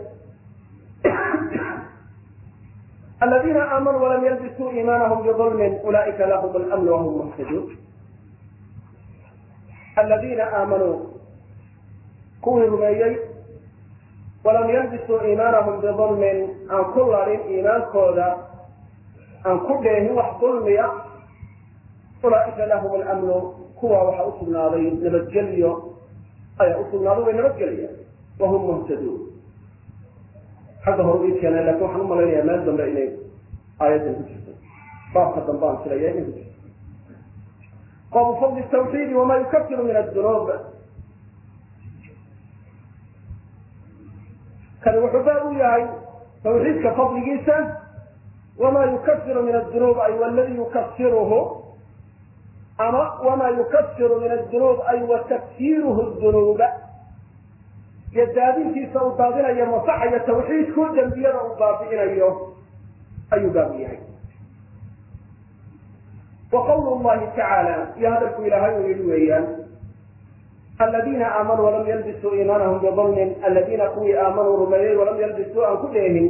aladiina aamanuu walam yalbisuu iimaanahum biulmin ulaaika lahum lmn wahum muxtaduun aladiina aamanuu kuwii rumeeyey walam yalbisuu iimaanahum bidulmin aan ku larin iimaankooda aan ku dheehin wax dulmiya ulaaika lahum alamnu kuwa waxaa usugnaaday nabadgelyo ayaa usugnaaday way nabadgelayaan wahum muhtaduun xagga hore ii keenay laakiin waxaan u malaynaya meel dambe inay aayaddan ku jirto. Baabka dambe aan filaya inay ku jirto baabu fadli tawxiidi wama yukafiru min adunuub kani wuxuu baab u yahay tawxiidka fadligiisa wama yukafiru min adunuub ay waladi yukafiruhu ama wama yukafiru min adunuub ay wa takfiiruhu dunuuba iyo daadintiisa uu daadinayo masaxayo tawxiidku dembiyada uu baabi'inayo ayuu baab u yahay qawlu llahi tacaala iyo hadalku ilaahay uu yihi weeyaan aladiina aamanuu walam yalbisuu iimaanahum bidulmin aladiina kuwii aamanuu rumeeyey walam yalbisuu aan ku dheehin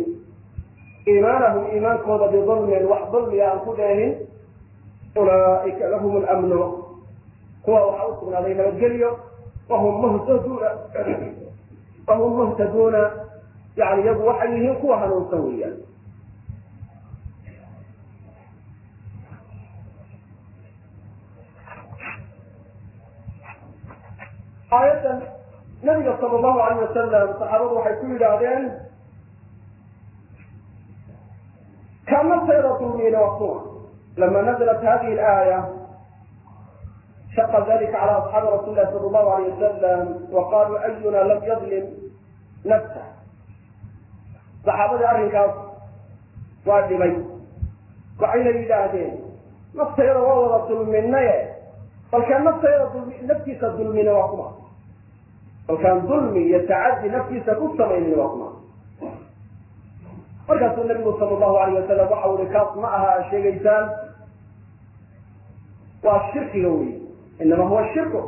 iimaanahum iimaankooda bidulmin wax dulmiya aan ku dheehin ulaaika lahum lamnu kuwa waxaa usugnaaday nabadgelyo wahum muhtaduuna wahum muhtaduuna yani iyagu waxay yihiin kuwa hanuunsan weeyaan aayaddan nabiga sal allahu alayh wasalam saxaabadu waxay ku yidhaahdeen kama sayra dulmiina wakuma lama naزlat hadihi اlaaya shaqa dalika cala asxaabi rasuli lahi sal allahu alayh wasalam waqaluu ayuna lam yadlim nafsa saxaabadii arrinkaas waa dhibay waxayna yidhaahdeen naftayada waa wada dulminaye balkaan nafteeda naftiisa dulmina waa kuma. Balkaan dulmi iyo tacaddi naftiisa ku samaynin waa kuma. Markaasuu nabigu sala allahu alayh wasalam waxa uri kaas ma aha a sheegaysaan waa shirkiga wey inama huwa shirku.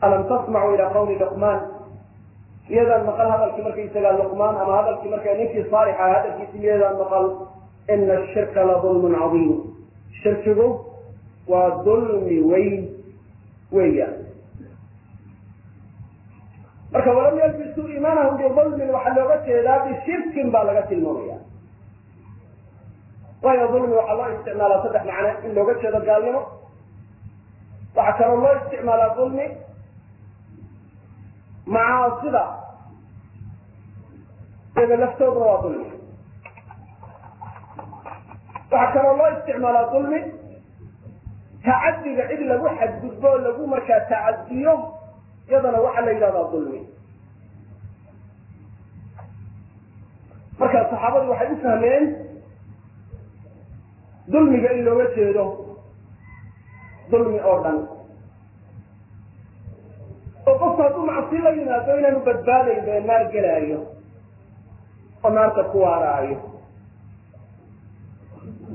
Alam tasmacuu ila qawli luqmaan? Miyadaan maqal hadalkii markaysagaa luqmaan ama hadalkii marka ninkii saalixa hadalkiisi miyadaan maqal? Ina ashirka la dulmun cadiim. Shirkigu waa dulmi weyn weeyaan marka walam yalbisuu iimaanahum bidulmin waxaa looga jeedaa bishirkin baa laga tilmaamaya. Waayo dulmi waxaa loo isticmaalaa saddex macne in looga jeedo gaalnimo. Waxaa kaloo loo isticmaalaa dulmi macaasida iyaga laftooduna waa dulmi waxaa kaloo loo isticmaalaa dulmi tacadiga cid lagu xadgudbo o lagu markaa tacadiyo iyadana waxaa la yidhahdaa dulmi. Marka saxaabadu waxay u fahmeen dulmiga in looga jeedo dulmi oo dhan. Oo qofku hadduu macsi la yimaado inaanu badbaadayn bee naar gelaayo oo naarta ku waaraayo.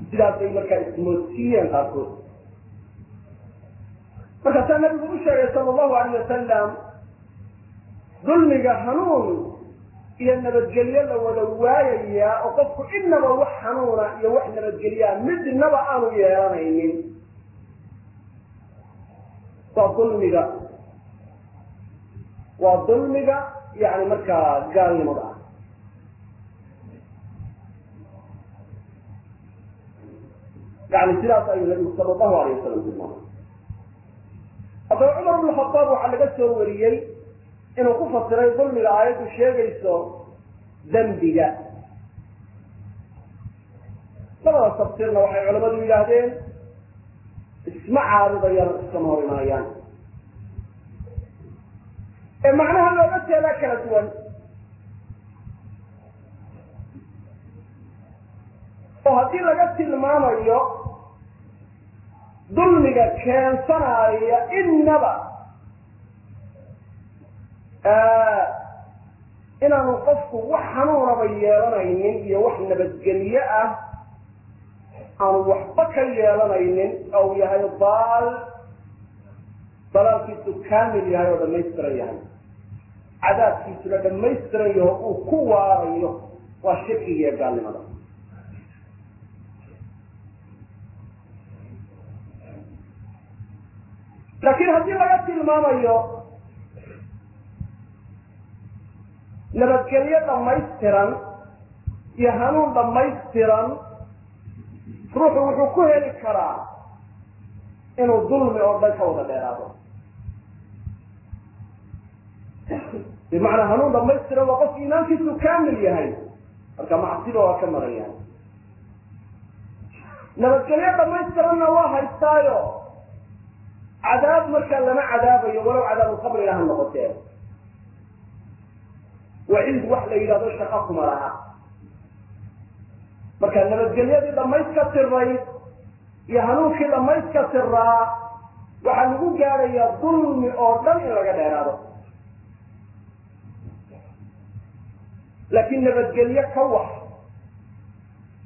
Sidaasay markaa ismoodsiiyeen qaarkood markaasaa nabigu u sheegay sala allahu alayh wasalam dulmiga hanuun iyo nabadgelyo la wada waayayaa oo qofku inaba wax hanuuna iyo wax nabadgelyaa midnaba aanu yeelanaynin. Waa dulmiga. Waa dulmiga yani markaa gaalnimada. Ah yani sidaas ayuu nabigu sala allahu alayh wasalam tilmaamay haddaba cumar bn khadaab waxaa laga soo wariyey inuu ku fasiray dulmiga aayaddu sheegayso dembiga labada tafsiirna waxay culamadu yidhaahdeen isma caaridayaan o iskama hor imanayaan ee macnaha looga jeedaa kala duwan oo haddii laga tilmaamayo dulmiga keensanaya inaba inaanu qofku wax hanuunaba yeelanaynin iyo wax nabadgelye ah aanu waxba ka yeelanaynin ou yahay baal dalaalkiisu kaamil yahay oo dhamaystiran yahay. Cadaabkiisuna dhamaystiran yaho uu ku waarayo waa shirkiga iyo gaalnimada laakiin haddii laga tilmaamayo nabadgelyo dhamaystiran iyo hanuun dhamaystiran ruuxu wuxuu ku heli karaa inuu dulmi oo dhan ka wada dheeraado. Bimacnaa hanuun dhamaystiran waa qofku iimaankiisu kaamil yahay marka macsida waa ka marayaan. Nabadgelyo dhamaystiranna waa haystaayo cadaab markaa lama cadaabayo walow cadaabulqabriga ha noqotee. Waciid wax la yidhahdo shaqa kuma laha. Marka nabadgelyadii dhamayska tirayd iyo hanuunkii dhamayska tiraa waxaa lagu gaadhayaa dulmi oo dhan in laga dheeraado. Laakiin nabadgelye ka wax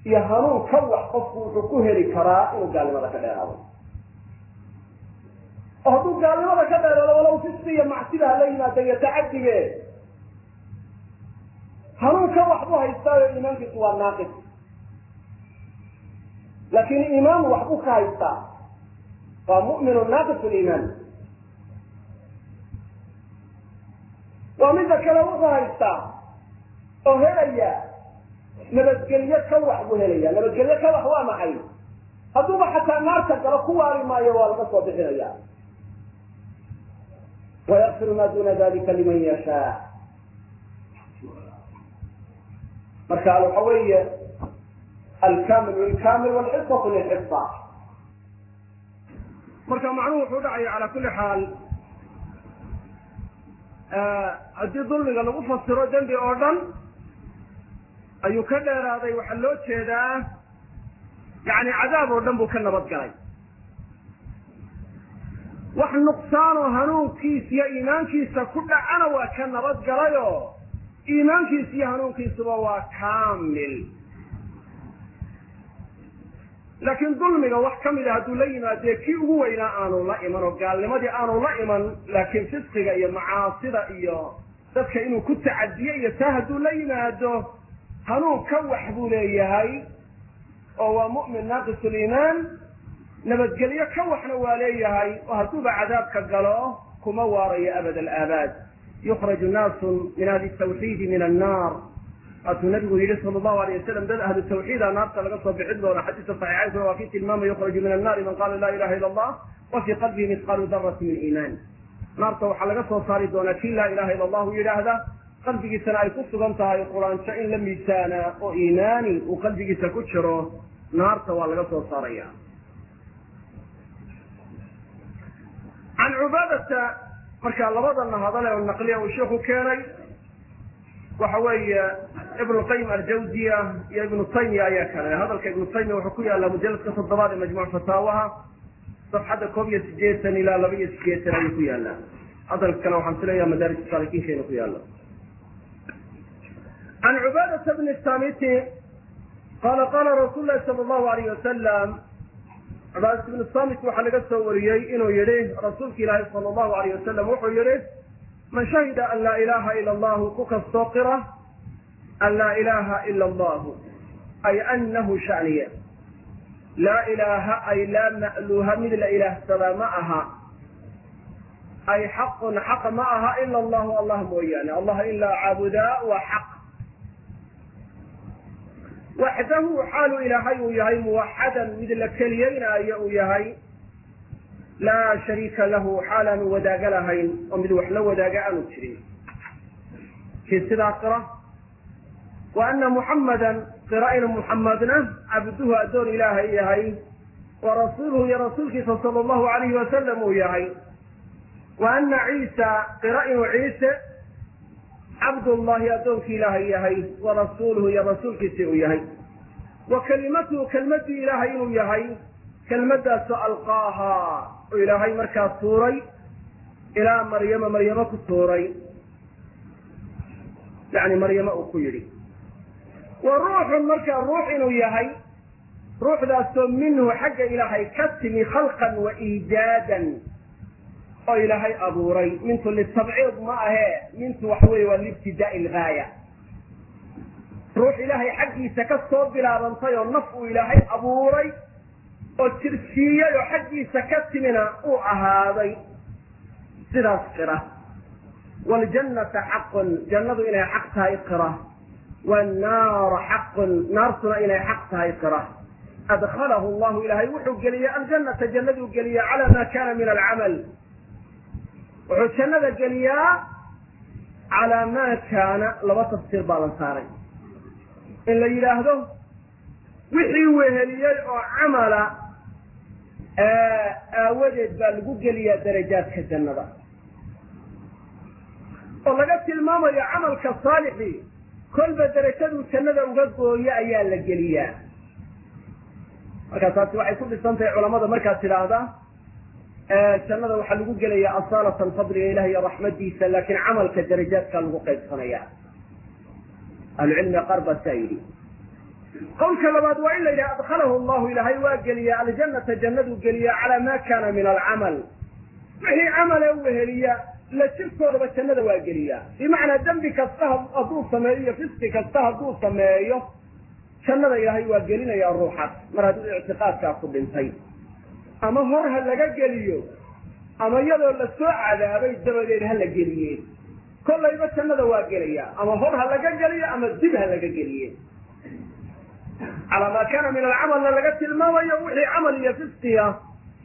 iyo hanuun ka wax qofku wuxuu ku heli karaa inuu gaalnimada ka dheeraado oo hadduu gaalnimada ka dheeraado walow fiski iyo macsida hala yimaada iyo tacadige hanuun ka wax buu haystaayo iimaankiisu waa naaqis laakin iimaan waxbuu ka haystaa waa mu'minu naaqis liimaan waa midda kale wuxuu haystaa oo helaya nabadgelyo ka wax buu helaya nabadgelyo ka wax waa maxay? Hadduuba xataa naarta galo ku waari maayo waa laga soo bixinaya wayakfiru ma duna dalika liman yashaa marka waxa weeye alkamil lilkamil wlxisatu lilxisa marka macnuhu wuxuu dhacaya cala kuli xaal haddii dulmiga lagu fasiro dembi oo dhan ayuu ka dheeraaday waxaa loo jeedaa yani cadaab oo dhan buu ka nabad galay wax nuqsaanoo hanuunkiisa iyo iimaankiisa ku dhacana waa ka nabadgalayoo iimaankiisa iyo hanuunkiisuba waa kaamil. Laakiin dulmiga wax ka mida hadduu la yimaadee kii ugu weynaa aanu la iman oo gaalnimadii aanu la iman laakiin fisqiga iyo macaasida iyo dadka inuu ku tacadiyo iyo taa hadduu la yimaado hanuun ka wax buu leeyahay oo waa mu'min naaqisuliimaan nabadgelyo ka waxna waa leeyahay oo hadduuba cadaabka galo kuma waarayo abad alaabaad. Yukhraju naasu min ahli tawxiidi min annaar. Waatuu nabigu yihi sala allahu alayh wasalam dad ahlu tawxiida naarta laga soo bixin doona xadiiska saxiixaynkuna waa kii tilmaamaya yukhraju min annaari man qaala laa ilaha illa allah wa fii qalbihi misqaalu darati min iimaan. Naarta waxaa laga soo saari doonaa kii laa ilaha illa allahu yidhaahda qalbigiisana ay ku sugan tahay quraanjo in la miisaana oo iimaani uu qalbigiisa ku jiro naarta waa laga soo saaraya can cubaadata markaa labadana hadale oo naqliya uu sheikhu keenay waxa weeye ibnu qayim aljawziya iyo ibnu taymiya ayaa kale hadalka ibnu taymiya wuxuu ku yaallaa mujaladka toddobaad ee majmuuc fataawaha safxadda koob iyo sideetan ilaa laba iyo sideetan ayuu ku yaallaa. Hadalkana waxaan filayaa madaarij saalikiinka inuu ku yaallo can cubaadata bni samiti qala qala rasuul sala allahu alayh wasalam cubaadat ibnu samit waxaa laga soo wariyey inuu yihi rasuulka ilaahi sala allahu alayh wasalam wuxuu yihi man shahida an laa ilaha ila allahu ku kastoo qira an laa ilaha ila allahu ay anahu shaniye laa ilaaha ay laa ma'luuha mid la ilaahsadaa ma aha. Ay xaqun xaq ma aha ila allahu allah mooyaane. Allah in laa caabudaa waa xaq waxdahu xaalu ilaahay uu yahay muwaxadan mid la keliyeynaayo uu yahay laa shariika lahu xaalaanu wadaaga lahayn oo mid wax la wadaaga aanu jirin kii sidaa qira wa ana muxammadan qira inu muxammadna cabduhu addoon ilaahay yahay wa rasuuluhu iyo rasuulkiisa sala allahu alayhi wasalam uu yahay wa ana ciisa qira inuu ciise cabdullahi addoonkii ilaahay yahay wa rasuuluhu iyo rasuulkiisii uu yahay. Wa kelimatuhu kelmaddii ilaahay inuu yahay kelmaddaasoo alqaaha. Oo ilaahay markaa tuuray ilaa maryama maryamo ku tuuray. Yani maryamo uu ku yidhi wa ruuxun markaa ruux inuu yahay ruuxdaasoo minhu xagga ilaahay ka timi khalqan wa iijaadan oo ilaahay abuuray. Mintu litabciid ma ahee mintu waxa weeye waa liibtidaai ilgaaya ruux ilaahay xaggiisa ka soo bilaabantay oo naf uu ilaahay abuuray oo jirsiiyey oo xaggiisa ka timina uu ahaaday. Sidaas qira. Waljannata xaqun jannadu inay xaq tahay qira. Wannaara xaqun naartuna inay xaq tahay qira. Adkhalahu allahu ilaahay wuxuu geliyey aljannata jannaduu geliyey cala ma kana min alcamal wuxuu jannada geliyaa calaa maa kaana laba tafsiir baa la saaray. In la yidhaahdo wixii weheliyey oo camala aawadeed baa lagu geliyaa darajaadka jannada. Oo laga tilmaamayo camalka saalixii kolba derajaduu jannada uga gooyo ayaa la geliyaa. Markaa taasi waxay ku dhisan tahay culamada markaad tidhaahda jannada waxaa lagu gelayaa asaalatan fadliga ilahi iyo raxmadiisa laakiin camalka darajaadkaa lagu qaybsanaya ahlucilmiga qaar baa saa yidhi qowlka labaad waa in la yidhaha adkhalahu allahu ilaahay waa geliya aljannata jannaduu geliya calaa ma kana min alcamal. Wixii camale weheliya la jirkoodaba jannada waa geliya bimacnaa dembi kasta hadduu sameeyo iyo fisqi kasta hadduu sameeyo jannada ilaahay waa gelinaya ruuxaas. Mar hadduu ictiqaadkaa ku dhintay ama hor ha laga geliyo ama iyadoo la soo cadaabay dabadeed ha la geliye. Kollayba jannada waa gelaya ama hor ha laga geliyo ama dib ha laga geliye. Calaa maa kaana min alcamalna laga tilmaamayo wixii camal iyo fisqiya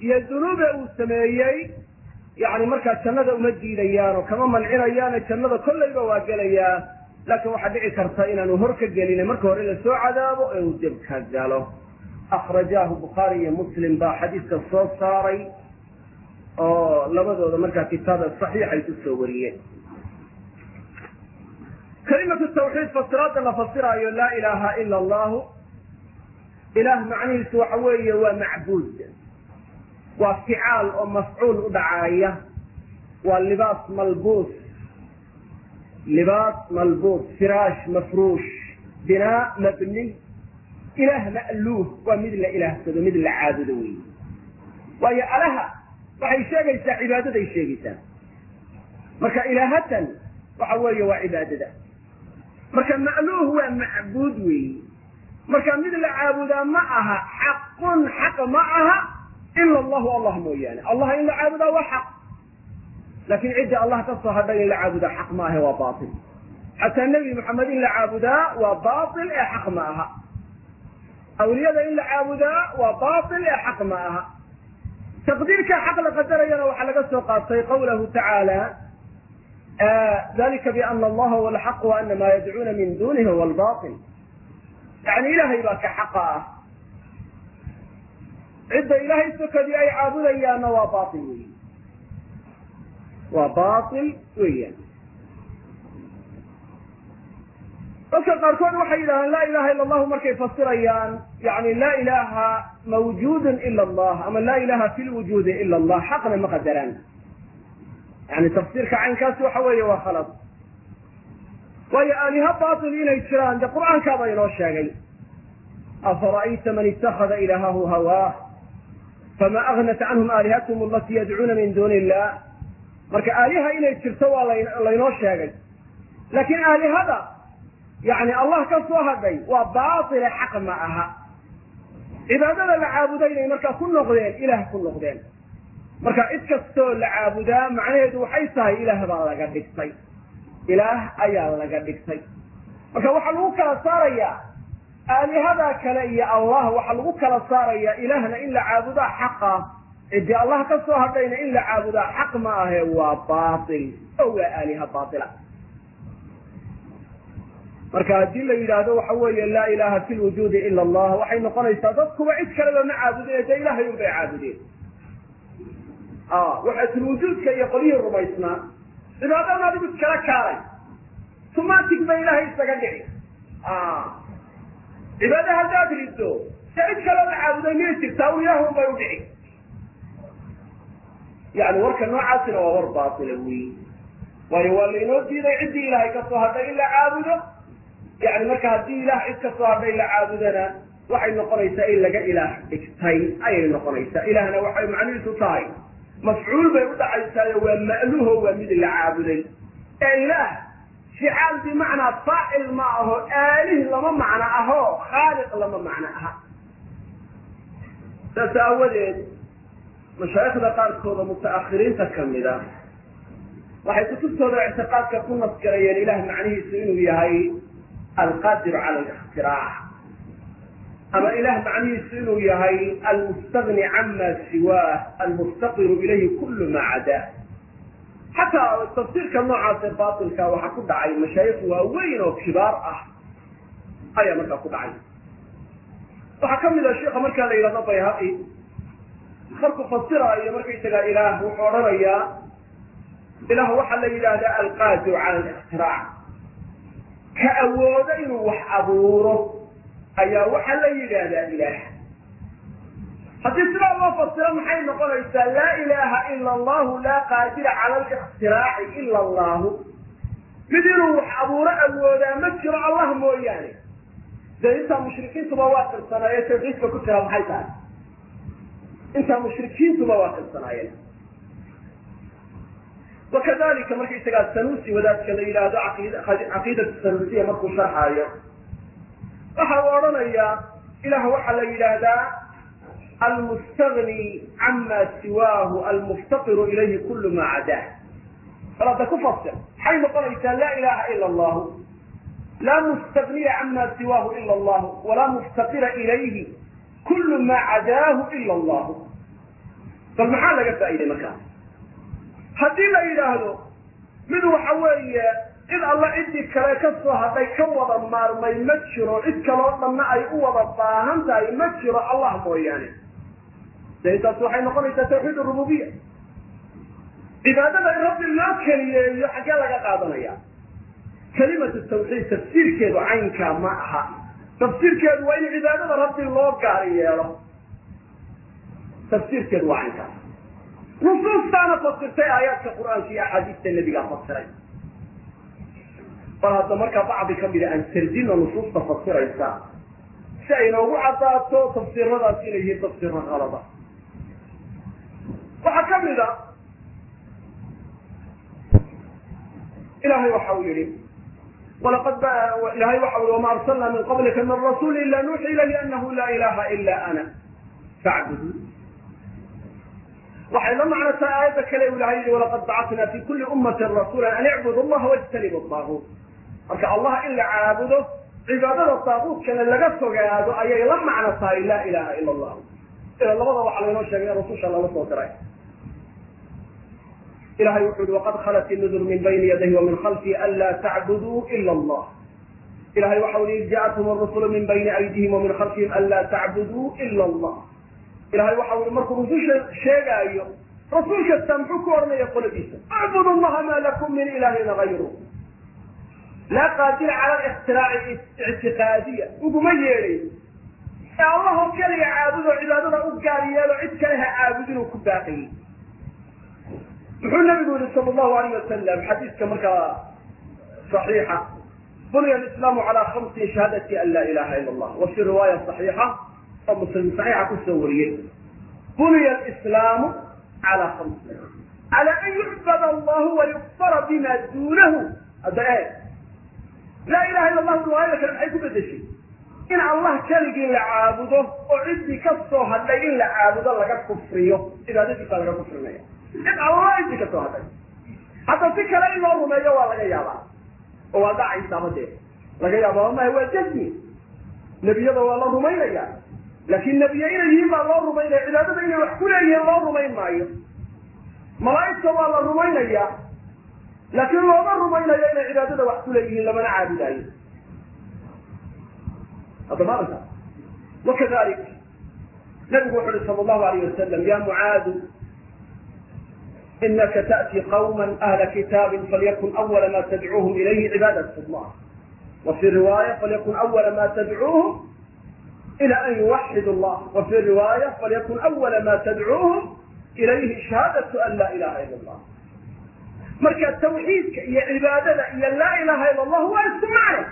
iyo dunuube uu sameeyey yani markaa jannada uma diidayaan oo kama mancinayaane jannada kollayba waa gelayaa laakiin waxaa dhici karta inaanu hor ka gelin marka hore la soo cadaabo ee uu dib ka galo akrajaahu bukhaari iyo muslim baa xadiiska soo saaray oo labadooda markaa kitaaba saxiixay ku soo wariyeen. Kalimatu tawxiid fasiraada la fasiraayo laa ilaaha ila allahu. Ilaah macnihiisu waxa weeye waa macbuud. Waa ficaal oo mafcuul u dhacaaya. Waa libaas malbuus. Libaas malbuus firaash mafruush binaa mabniy ilaah ma'luuh waa mid la ilaahsado mid la caabudo wey waayo alaha waxay sheegaysaa cibaadaday sheegaysaa. Marka ilaahatan waxa weeye waa cibaadada. Marka ma'luuh waa macbuud weeye. Marka mid la caabudaa ma aha xaqun xaq ma aha ila allahu allah mooyaane. Allah in la caabudaa waa xaq. Laakin cidda allah ka soo hadhay in la caabudaa xaq ma ahe waa bail xataa nebi moxamed in la caabudaa waa bail ee xaq ma aha awliyada in la caabudaa waa bail ee xaq ma aha. Taqdiirka xaq la qadarayana waxaa laga soo qaatay qawlahu tacaala dalika biana allaha huwa alxaq wa ana ma yadcuuna min dunihi huwa albail yani ilaahay baa ka xaqa ah. Cidda ilaahay sokadii ay caabudayaanna waa bail weyi waa bail weeyaan dadka qaarkood waxay yidhahdaan laa ilaha ila allahu markay fasirayaan yani laa ilaha mawjudun ila allah ama laa ilaha fi lwujuudi ila allah xaqna ma qadaraan. Yani tafsiirka caynkaasi waxa weeye waa khalad. Waayo aaliha bail inay jiraan. Dee qur'aankaaba inoo sheegay. Afara'ayta man itakada ilaahahu hawaah fama agnat canhum aalihathm alatii yadcuuna min duni illah. Marka aaliha inay jirto waa laynoo sheegay. Laakiin aalihada yani allah ka soo hadhay waa baile xaq ma aha. Cibaadada la caabuda inay markaa ku noqdeen ilaah ku noqdeen. Marka cid kastoo la caabudaa macnaheedu waxay tahay ilaah baa laga dhigtay. Ilaah ayaa laga dhigtay. Marka waxaa lagu kala saarayaa aalihada kale iyo allah waxaa lagu kala saarayaa ilaahna in la caabudaa xaqa. Ciddii allah ka soo hadhayna in la caabudaa xaq ma ahe waa bail oo waa aaliha baila marka haddii la yidhaahdo waxa weeye laa ilaha fi lwujuudi ila allah waxay noqonaysaa dadkuba cid kaleba ma caabudeen dee ilahay un bay caabudeen. Waxaatulwujuudka iyo qolyihii rumaysnaa cibaadadan adigu iskala kaalay. Tumatig ba ilahay isaga dhici. Cibaada haddaad rido dee cid kaloo la caabuday miyay jirtaa un ilaahun bay u dhici. Yani warka noocaasina waa war baatila wey waayo waa lainoo diiday ciddii ilahay ka soo hadhay in la caabudo yani marka haddii ilaah cid ka soo hadhay la caabudana waxay noqonaysaa in laga ilaah dhigtay ayay noqonaysaa. Ilaahna waxay macnihiisu tahay mafcuul bay u dhacaysaayo waa ma'luho waa mid la caabuday. Ee ilaah ficaal bimacnaa faacil ma aho aalih lama macno aho khaaliq lama macno aha. Saas aawadeed mashaayikhda qaarkooda mutaakhiriinta kamida waxay kutubtooda ictiqaadka ku nasgarayeen ilah macnihiisu inuu yahay alqadiru cala اlاktiraac ama ilah macnihiisu inuu yahay almustagni cama siwaah almuftaqiru ilayhi kulu ma cadaa xataa tafsiirka noocaas ee bailka waxaa ku dhacay mashaayikh waaweyn oo kibaar ah ayaa markaa ku dhacay waxaa kamid a sheika markaa la yidhahdo bayhaqi markuu fasiraayo markaysagaa ilaah wuxuu odhanayaa ilaah waxaa la yidhaahdaa alqaadiru cala اlاktiraac ka awoodo inuu wax abuuro ayaa waxaa la yidhaahdaa ilaah. Haddii sidaa loo fasiro maxay noqonaysaa laa ilaha ila allahu laa qaadira cala اlاktiraaci ila allahu. Mid inuu wax abuuro awoodaa ma jiro allah mooyaane. Dee intaa mushrikiintuba waa qirsanaayeen tawxiidka ku jira maxay tahay? Intaa mushrikiintuba waa qirsanaayeen wakadalika markaysagaa sanusi wadaadka la yidhaahdo caqiidatu sanusiya markuu sharxaayo waxa uu odhanayaa ilaah waxaa la yidhaahdaa almustagni cama siwaahu almuftaqiru ilayhi kulu ma cadaa bal hadda ku fasir maxay noqonaysaa laa ilaha ila allahu laa mustagniya cama siwaahu ila allahu walaa muftaqira ilayhi kulu ma cadaahu ila allahu bal maxaa laga faa'iday markaa haddii la yidhaahdo mid waxa weeye cid alla ciddii kale ka soo hadhay ka wada maarmay ma jiro cid kaloo dhanna ay u wada baahan tahay ma jiro allah mooyaane. De intaas waxay noqonaysaa tawxiid rububiya cibaadada in rabbi loo keliyeeyo xaggee laga qaadanaya kalimatu tawxiid tafsiirkeedu caynkaa ma aha. Tafsiirkeedu waa in cibaadada rabbi loo gaari yeelo. Tafsiirkeedu waa caynkaas nusuustaana fasirtay aayaadka qur'aanka iyo axaadiista nebigaa fasiray bal hadda markaa bacdi ka mida aan tardino nusuusta fasiraysa si ay noogu caddaato tafsiiradaas inay yihiin tafsiiro qalada waxaa ka mid a ilahay waxa uu yihi walaqad ilahay waxa ui wama arsalna min qablika min rasuli ila nuuxi ilayhi anahu la ilaha ila ana facbudu waxay la macno tahay aayadda kale u ilahay yihi walaqad bacatna fi kuli ummati rasula an icbudu allaha wajtanibu daaguut marka allah in la caabudo cibaadada daaguutkana laga fogaado ayay la macno tahay la ilaha ila allah ila labada waxaa laynoo sheegay in rasusha lala soo diray. Ilahay wuxu uhi waqad khalat inudur min bayni yadayhi wa min khalfihi an laa tacbuduu ila allah ilahay waxa ui id ja'athum arusulu min bayni aydihim wa khalfihim an laa tacbuduu ila allah ilahay waxa ui markuu rususha sheegaayo rasuul kasta muxuu ku odhanaya qoladiisa icbudu allaha ma lakum min ilahin gayru laa qaadira cala liktiraaci ictiqaadiya uguma yeedhay. Ee allahoo keliga caabudo cibaadada u gaar yeelo cid kale ha caabudinuu ku baaqayey muxuu nabigu yihi sal llahu alayh wasalam xadiiska markaa صaxiixa bunya alislaamu calaa khamsin shahaadati an laa ilaha ila allah wa fi riwaaya صaxiixa oo muslim صaxiixa ku soo wariyey. Bunya alislaamu calaa khamsin cala an yucbad allahu wayukfara bima duunahu. Hadda e laa ilaha illa allahu riwaayada kale maxay ku bedeshay in allah keligii la caabudo oo ciddii ka soo hadhay in la caabudo laga kufriyo. Cibaadadiisa laga kufrinaya. Cid allah intii ka hadhay hadda si kale in loo rumeeyo waa laga yaabaa. Oo waa dhacaysaaba laga yaaba maha waa jasmi nebiyada waa la rumaynaya laakin nebiye inay yihiin baa loo rumaynaya cibaadada inay wax ku leeyihiin loo rumayn maayo. Malaa'igta waa la rumaynaya laakiin looma rumaynayo inay cibaadada wax ku leeyihiin lamana caabudaayo hadda maarka wakadalik nabigu wuxu uhi sal allahu alayh wasalam ya mucaadu inaka taأti qawma ahla kitaabi falyakun awala ma tadcuuhum ilayhi cibaadat llah wa fi riwaaya falyakun awala ma tadcuuhum an yuwaxidu llah wa fi riwaaya falyakun awala ma tadcuuhum ilayhi shahaadatu an laa ilaha ila allah marka tawxiidka iyo cibaadada iyo laa ilaha ila allah waa isku macno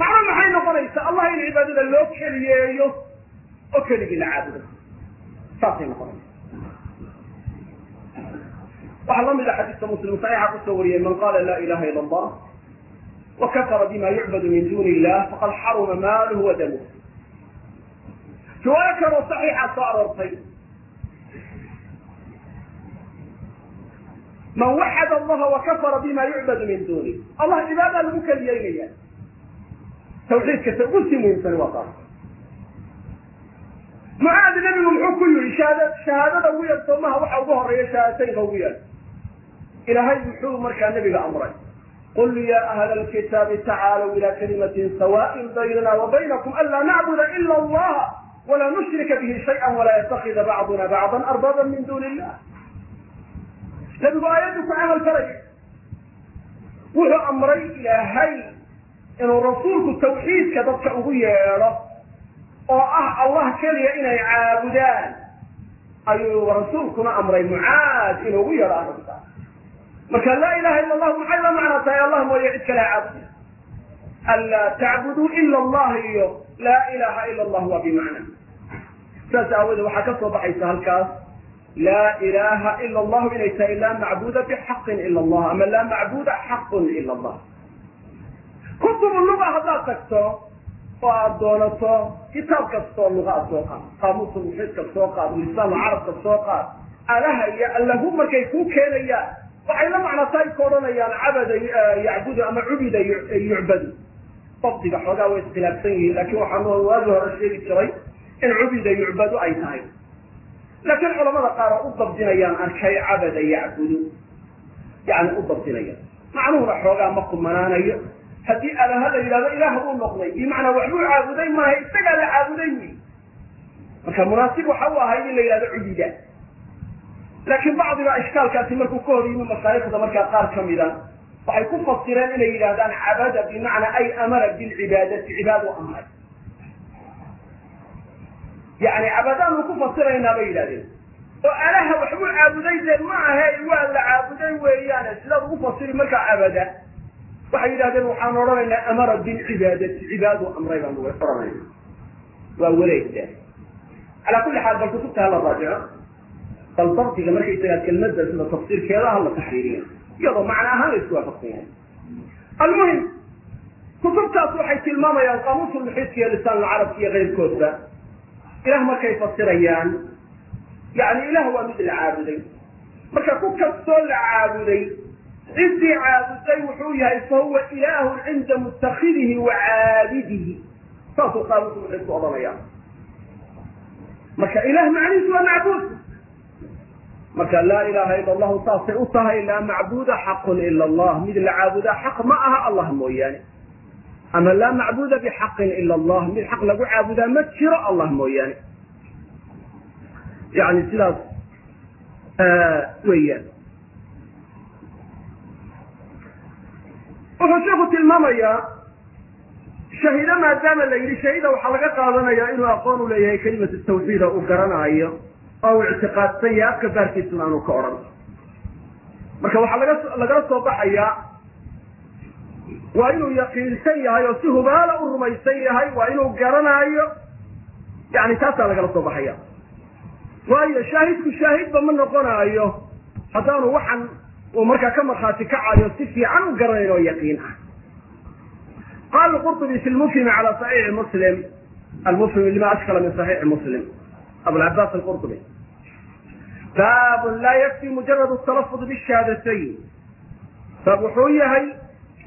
macno maxay noqonaysaa allah in cibaadada loo keliyeeyo oo keligii la caabudo saasay noqonaysa waxaa la mida xadiiska muslim saxiixa ku soo wariyey man qala la ilaha ila allah wa kafara bima yucbadu min duni illah faqad xaruma maaluhu wa damuh riwaayo kaloo saxiixa soo aroortay. Man waxad allaha wakafara bima yucbadu min duni allah cibaada lagu keliyeynaya tawxiidkasa ugu sii muhiimsani waa taas mucaadi nebigu muxuu ku yihi shahaada shahaadada ugu yar soomaha waxa ugu horreeya shahaadateynka ugu yar. Ilaahay muxuu markaa nebiga amray. Qul ya ahla alkitaabi tacaalow ila kalimatin sawa'in baynana wa baynakum an laa nacbuda ila allaha walaa nushrika bihi shayئa walaa yatakida bacduna bacda arbaba min duni illah nebigu aayaddu ku camal falaya wuxuu amray ilaahay inuu rasuulku tawxiidka dadka ugu yeedho oo ah allah keliya inay caabudaan ayuu rasuulkuna amray mucaad inuu ugu yeedho arrinta marka laa ilaha ila allahu maxay la macno tahay allah mooye cid kale caabuda anlaa tacbuduu ila allah iyo laa ilaha ila allah waa bimacna saas aawoodee waxaa ka soo baxaysa halkaas laa ilaha ila allahu inay tahay laa macbuda bixaqin ila allah ama laa macbuda xaqun ila allah kutubu luga haddaad tagto oo aada doonato kitaab kastoo luga ad soo qaad qaamuusa muxiidka soo qaad lisaanu carabka soo qaad alaha iyo allahu markay kuu keenayaan waxay la macnataay ka odhanayaan cabada yacbudu ama cubida yucbadu. Dabdiga xoogaa way iskhilaafsan yihiin laakin waxaanu waagi hore sheegi jiray in cubida yucbadu ay tahay. Laakiin culamada qaar oo u dabdinayaan arkay cabada yacbudu. Yani u dabdinaya macnuhuna xoogaa ma kumanaanayo. Haddii alaha la yidhahdo ilaah buu noqday. Bimacnaa waxbuu caabuday maaha isagaa la caabuday wy marka munaasib waxa u ahay in la yidhahdo cubida laakiin bacdiga ishkaalkaasi markuu ka hor yimi masaaikda markaa qaar kamida waxay ku fasireen inay yidhahdaan cabada bimacnaa ay amara bilcibaadati cibaad u amray yani cabadaanu ku fasiraynaa bay yidhahdeen oo alaha waxbuu caabuday dee ma ahe waa la caabuday weeyaane sidaad ugu fasiri markaa abada. Waxay yidhahdeen waxaan odhanaynaa amara bilcibaadati cibaadu amray baan odhanayna waa wareegta. Calaa kulli xaal bal kutubta hala raajico bal dabdiga markaysagaa kelmadda sida tafsiirkeeda hala taxriiriya. Iyadoo macna ahaan la isku waafaqsan almuhim kutubtaas waxay tilmaamayaan qaamuusul muxiidka iyo lisaan alcarabka iyo keyrkoodba ilah markay fasirayaan yani ilah waa mid la caabuday. Marka ku kastoo la caabuday ciddii caabuday wuxuu yahay fahuwa ilaahun cinda mutakidihi wa caabidihi. Saasuu qaamuusul muxiidku odhanaya marka ilah macnihiisu waa macbuud. Marka laa ilaha ila allahu saasay u tahay laa macbuda xaqun ila allah. Mid la caabudaa xaq ma aha allah mooyaane ama laa macbuda bixaqin ila allah. Mid xaq lagu caabudaa ma jiro allah mooyaane. Yani sidaas weeyaan. Wuxuu sheeku tilmaamayaa shahido maadaama la yidhi shahida waxaa laga qaadanayaa inuu aqoon u leeyahay kelimatu tawxiida uu garanaayo oo uu ictiqaadsan yahay afka baarkiisuna aanu ka odhan. Marka waxaa laga lagala soo baxayaa waa inuu yaqiinsan yahay oo si hubaala u rumaysan yahay waa inuu garanaayo yani taasaa lagala soo baxaya waayo shaahidku shaahidba ma noqonaayo haddaanu waxan uu markaa ka markhaati kacayo si fiican u garanayn oo yaqiin ah qala qurطubi fi lmufhimi cala صaxiixi muslim almufhim lima ashkala min صaxiixi muslim abulcabaas alqurطubi baab laa yakfi mujarad talafud bishahaadatayn baab wuxuu yahay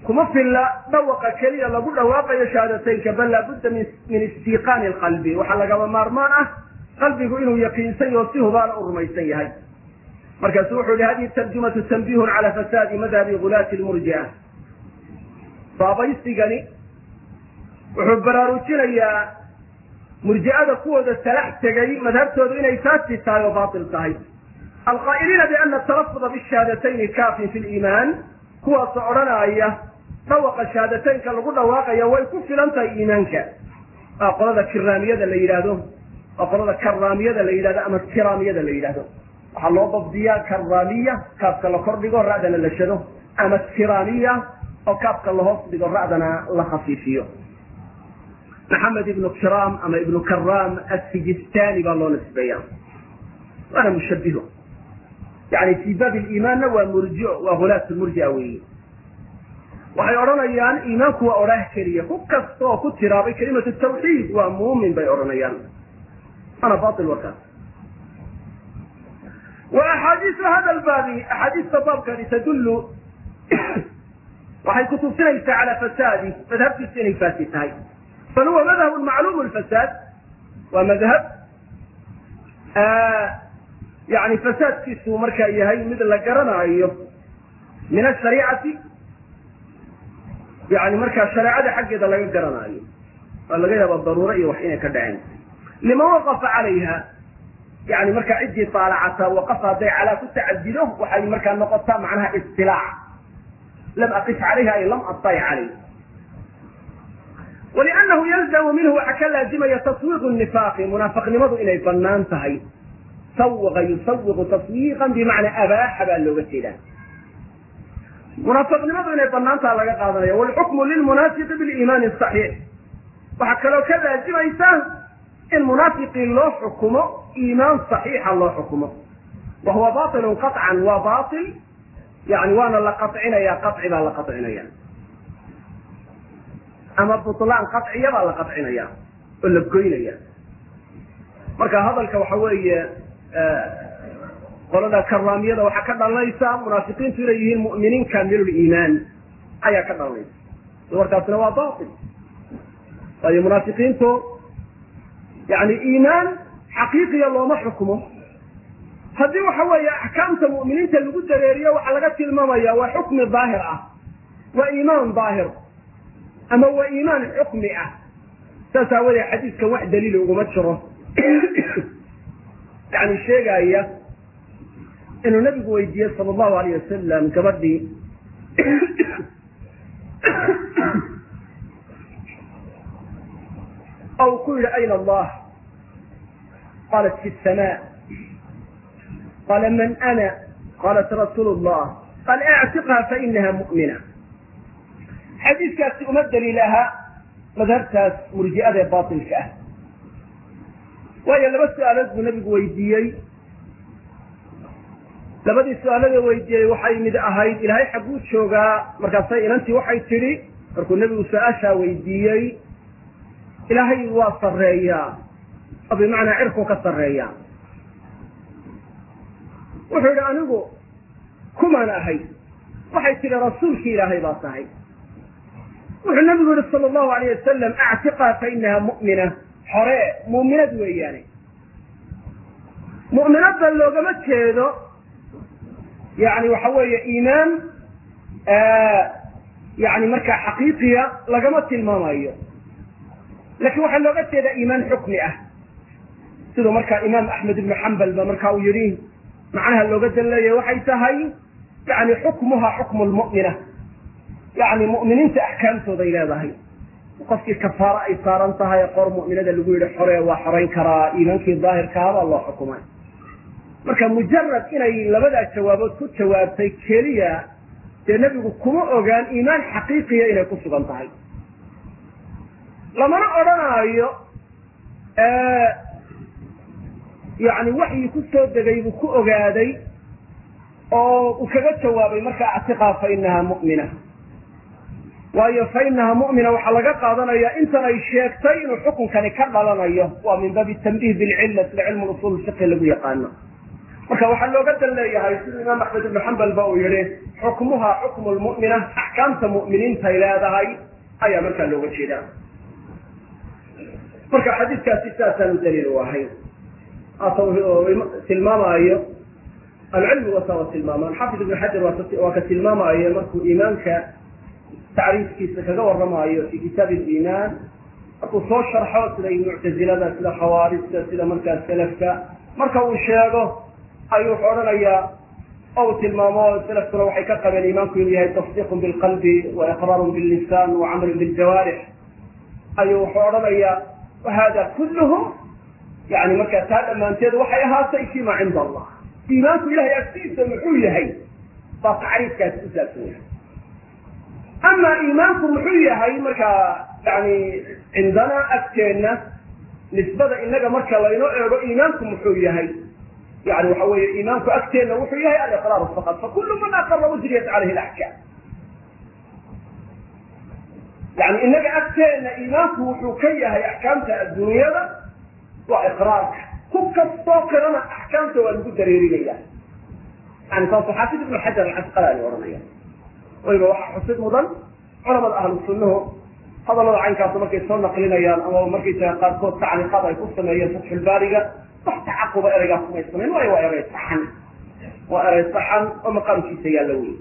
kuma filla dhawaqa keliya lagu dhawaaqayo shahaadateynka bal laabudda min istiqaani qalbi waxaa lagaba maarmaan ah qalbigu inuu yaqiinsan yaho si hubaala u rumaysan yahay. Markaasu wuxuu yihi hadihi tarjumatu tanbihun cala fasaadi madhabi gulaati lmurjia baabaysigani wuxuu baraarujinayaa murji'ada kuwooda salax tegay madhabtoodu inay faasi tahay oo baatil tahay. Alqaa'iliina biana atalafuda bishahadatayni kaafin fi liimaan kuwaasoo odhanaya dhawaqa shahaadateynka lagu dhawaaqaya way ku filan tahay iimaanka. Waa qolada kiraamiyada la yidhaahdo waa qolada karaamiyada la yidhahdo ama kiraamiyada la yidhahdo waxaa loo dabdiyaa karaamiya kaafka la kordhigo ra'dana la shado. Ama kiraamiya oo kaafka lahoos dhigo ra'dana la khafiifiyo. Maxamed ibnu kiram ama ibnu karam asijistani baa loo nisbeeya waana mushabiho yani fi baabi liimaanna waa murjio waa hulaat murjia weeye waxay odhanayaan iimaanku waa odhaah keliya. Ku kasta oo ku tiraabay kalimatu tawxiid. Waa muumin bay odhanayaan. Waana bail warkaas wa axaadiisu hada lbaabi axaadiista baabkani tadullu waxay kutusinaysaa cala fasaadi. Madhabtiisu inay faasi tahay. Bal huwa madhab macluum lfasaad waa madhab yani fasaadkiisu markaa yahay mid la garanaayo min ashariicati yani markaa shareecada xaggeeda laga garanaayo waa laga yaaba daruuro iyo wax inay ka dhaceen. Liman waqafa calayha yani markaa ciddii taalacata waqafa hadday calaa ku tacadido waxay markaa noqotaa macnaha istilaac. Lam aqif calayha ay lam aطalic calayh. Waliannahu yalzamu minhu waxaa ka laazimaya taswiiqu nifaaqi munaafaqnimadu inay bannaan tahay. Sawaqa yusawiqu taswiiqan bimacnaa abaaxa baa looga jeedaa munaafaqnimadu inay banaantaha laga qaadanaya walxukmu lilmunaafiqi biliimaani saxiix waxaa kaloo ka laazimaysa in munaafiqii loo xukumo iimaan saxiixa loo xukumo. Wa huwa bailun qaطcan waa bail yani waana la qacinaya qaci baa la qacinaya ama butlaan qaciya baa la qacinaya oo la goynaya. Marka hadalka waxa weeye qolada karaamiyada waxaa ka dhalanaysa munaafiqiintu inay yihiin mu'miniin kaamiluliimaan ayaa ka dhalanaysa. Warkaasna waa bail waayo munaafiqiintu yani iimaan xaqiiqiya looma xukumo. Haddii waxa weeye axkaamta mu'miniinta lagu dareeriyo waxaa laga tilmaamaya waa xukmi daahir ah waa iimaan daahir ama waa iimaan xukmi ah. Saas aawadee xadiiskan wax daliila uguma jiro. *coughs* Yani sheegaya inuu nabigu weydiiyey sala allahu alayh wasalam gabadhii. Oo uu ku yidhi ayna allah? Qaalat fi samaa qala man ana? Qalat rasuulu llah qal actiqha fainaha mu'mina. Xadiiskaasi uma daliil aha madhabtaas murji'ada ee batilka ah. Waayo laba su'aalood buu nabigu weydiiyey labadii su'aalada weydiiyey waxay mid ahayd ilaahay xagguu joogaa. Markaasay inantii waxay tidhi markuu nebigu su'aashaa weydiiyey ilaahay waa sarreeyaa. Oo bimacnaa cirkuu ka sarreeyaa. Wuxuu yidhi anigu kumaan ahay. Waxay tidhi rasuulkii ilaahay baa tahay. Wuxuu nabigu yihi sala allahu alayh wasalam actiqaa fa inaha mu'mina. Hore mu'minad weeyaane. Mu'minadda loogama jeedo yani waxa weeye iimaan yani markaa xaqiiqiya lagama tilmaamayo. Lakin waxaa looga jeedaa iimaan xukmi ah. Siduu markaa imaam axmed ibnu xambal ba marka uu yihi macnaha looga danleeya waxay tahay yani xukmuha xukmu lmu'mina yani mu'miniinta axkaamtooday leedahay. Qofkii kafaaro ay saaran tahay qor mu'minada lagu yihi xore waa xorayn karaa iimaankii daahirkaabaa loo xukumay marka mujarad inay labadaa jawaabood ku jawaabtay keliya dee nebigu kuma ogaan iimaan xaqiiqiya inay ku sugan tahay. Lamana odhanaayo yani waxyi ku soo degay buu ku ogaaday oo uu kaga jawaabay marka actiqaa fa inaha mu'mina. Waayo fa inaha mu'mina waxaa laga qaadanaya intan ay sheegtay inuu xukunkani ka dhalanayo. Waa min baabi tanbiih bilcilla sida cilmu usul fiqhi lagu yaqaano marka waxaa looga dan leeyahay sida imaam axmed ibnu xambal ba uu yihi xukmuha xukmu lmu'mina axkaamta mu'miniintay leedahay ayaa markaa looga jeedaa. Marka xadiidkaasi saasaanu daliil u ahay. Tilmaamaayo alcilmi wata wa tilmaamaan. Xafid ibnu xajar waa ka tilmaamaayo markuu iimaanka tacriifkiisa kaga warramaayo fi kitaab liimaan markuu soo sharxo sida muctazilada sida khawaarijta sida markaa selafka marka uu sheego ayuu wuxuu odhanayaa oo uu tilmaamo selafkuna waxay ka qabeen iimaanku inuu yahay tasdiiqun bilqalbi wa iqraarun billisaan wa camrun biljawaarix. Ayuu wuxuu odhanayaa wahada kulluhu yani markaa taa dhammaanteed waxay ahaatay fima cinda allah. Iimaanku ilahay agtiisa muxuu yahay baa tacriifkaasi ku saabsan yahay. Ama iimaanku muxuu yahay markaa yani cindana agteenna nisbada inaga marka laynoo eego iimaanku muxuu yahay yani waxa weeye iimaanku agteenna wuxuu yahay aliqraaru faqad fakulu man aqara ujriyat caleyhi alaxkaam yani inaga agteenna iimaanku wuxuu ka yahay axkaamta adduunyada waa iqraarka ku kastoo kalena axkaamta waa lagu dareerinaya yani saasu xaafid ibnu xajar alcasqalaani ohanaya wayba waxaa xusid mudan culamada ahlu sunnuhu hadallada markay soo naqlinayaan ama markaysaga qaarkood tacliiqaad ay ku sameeyeen fatxulbaariga wax tacaquba ereygaas kumay samayn waayo waa erey saxan? Waa erey saxan oo maqaamkiisa yaalla wey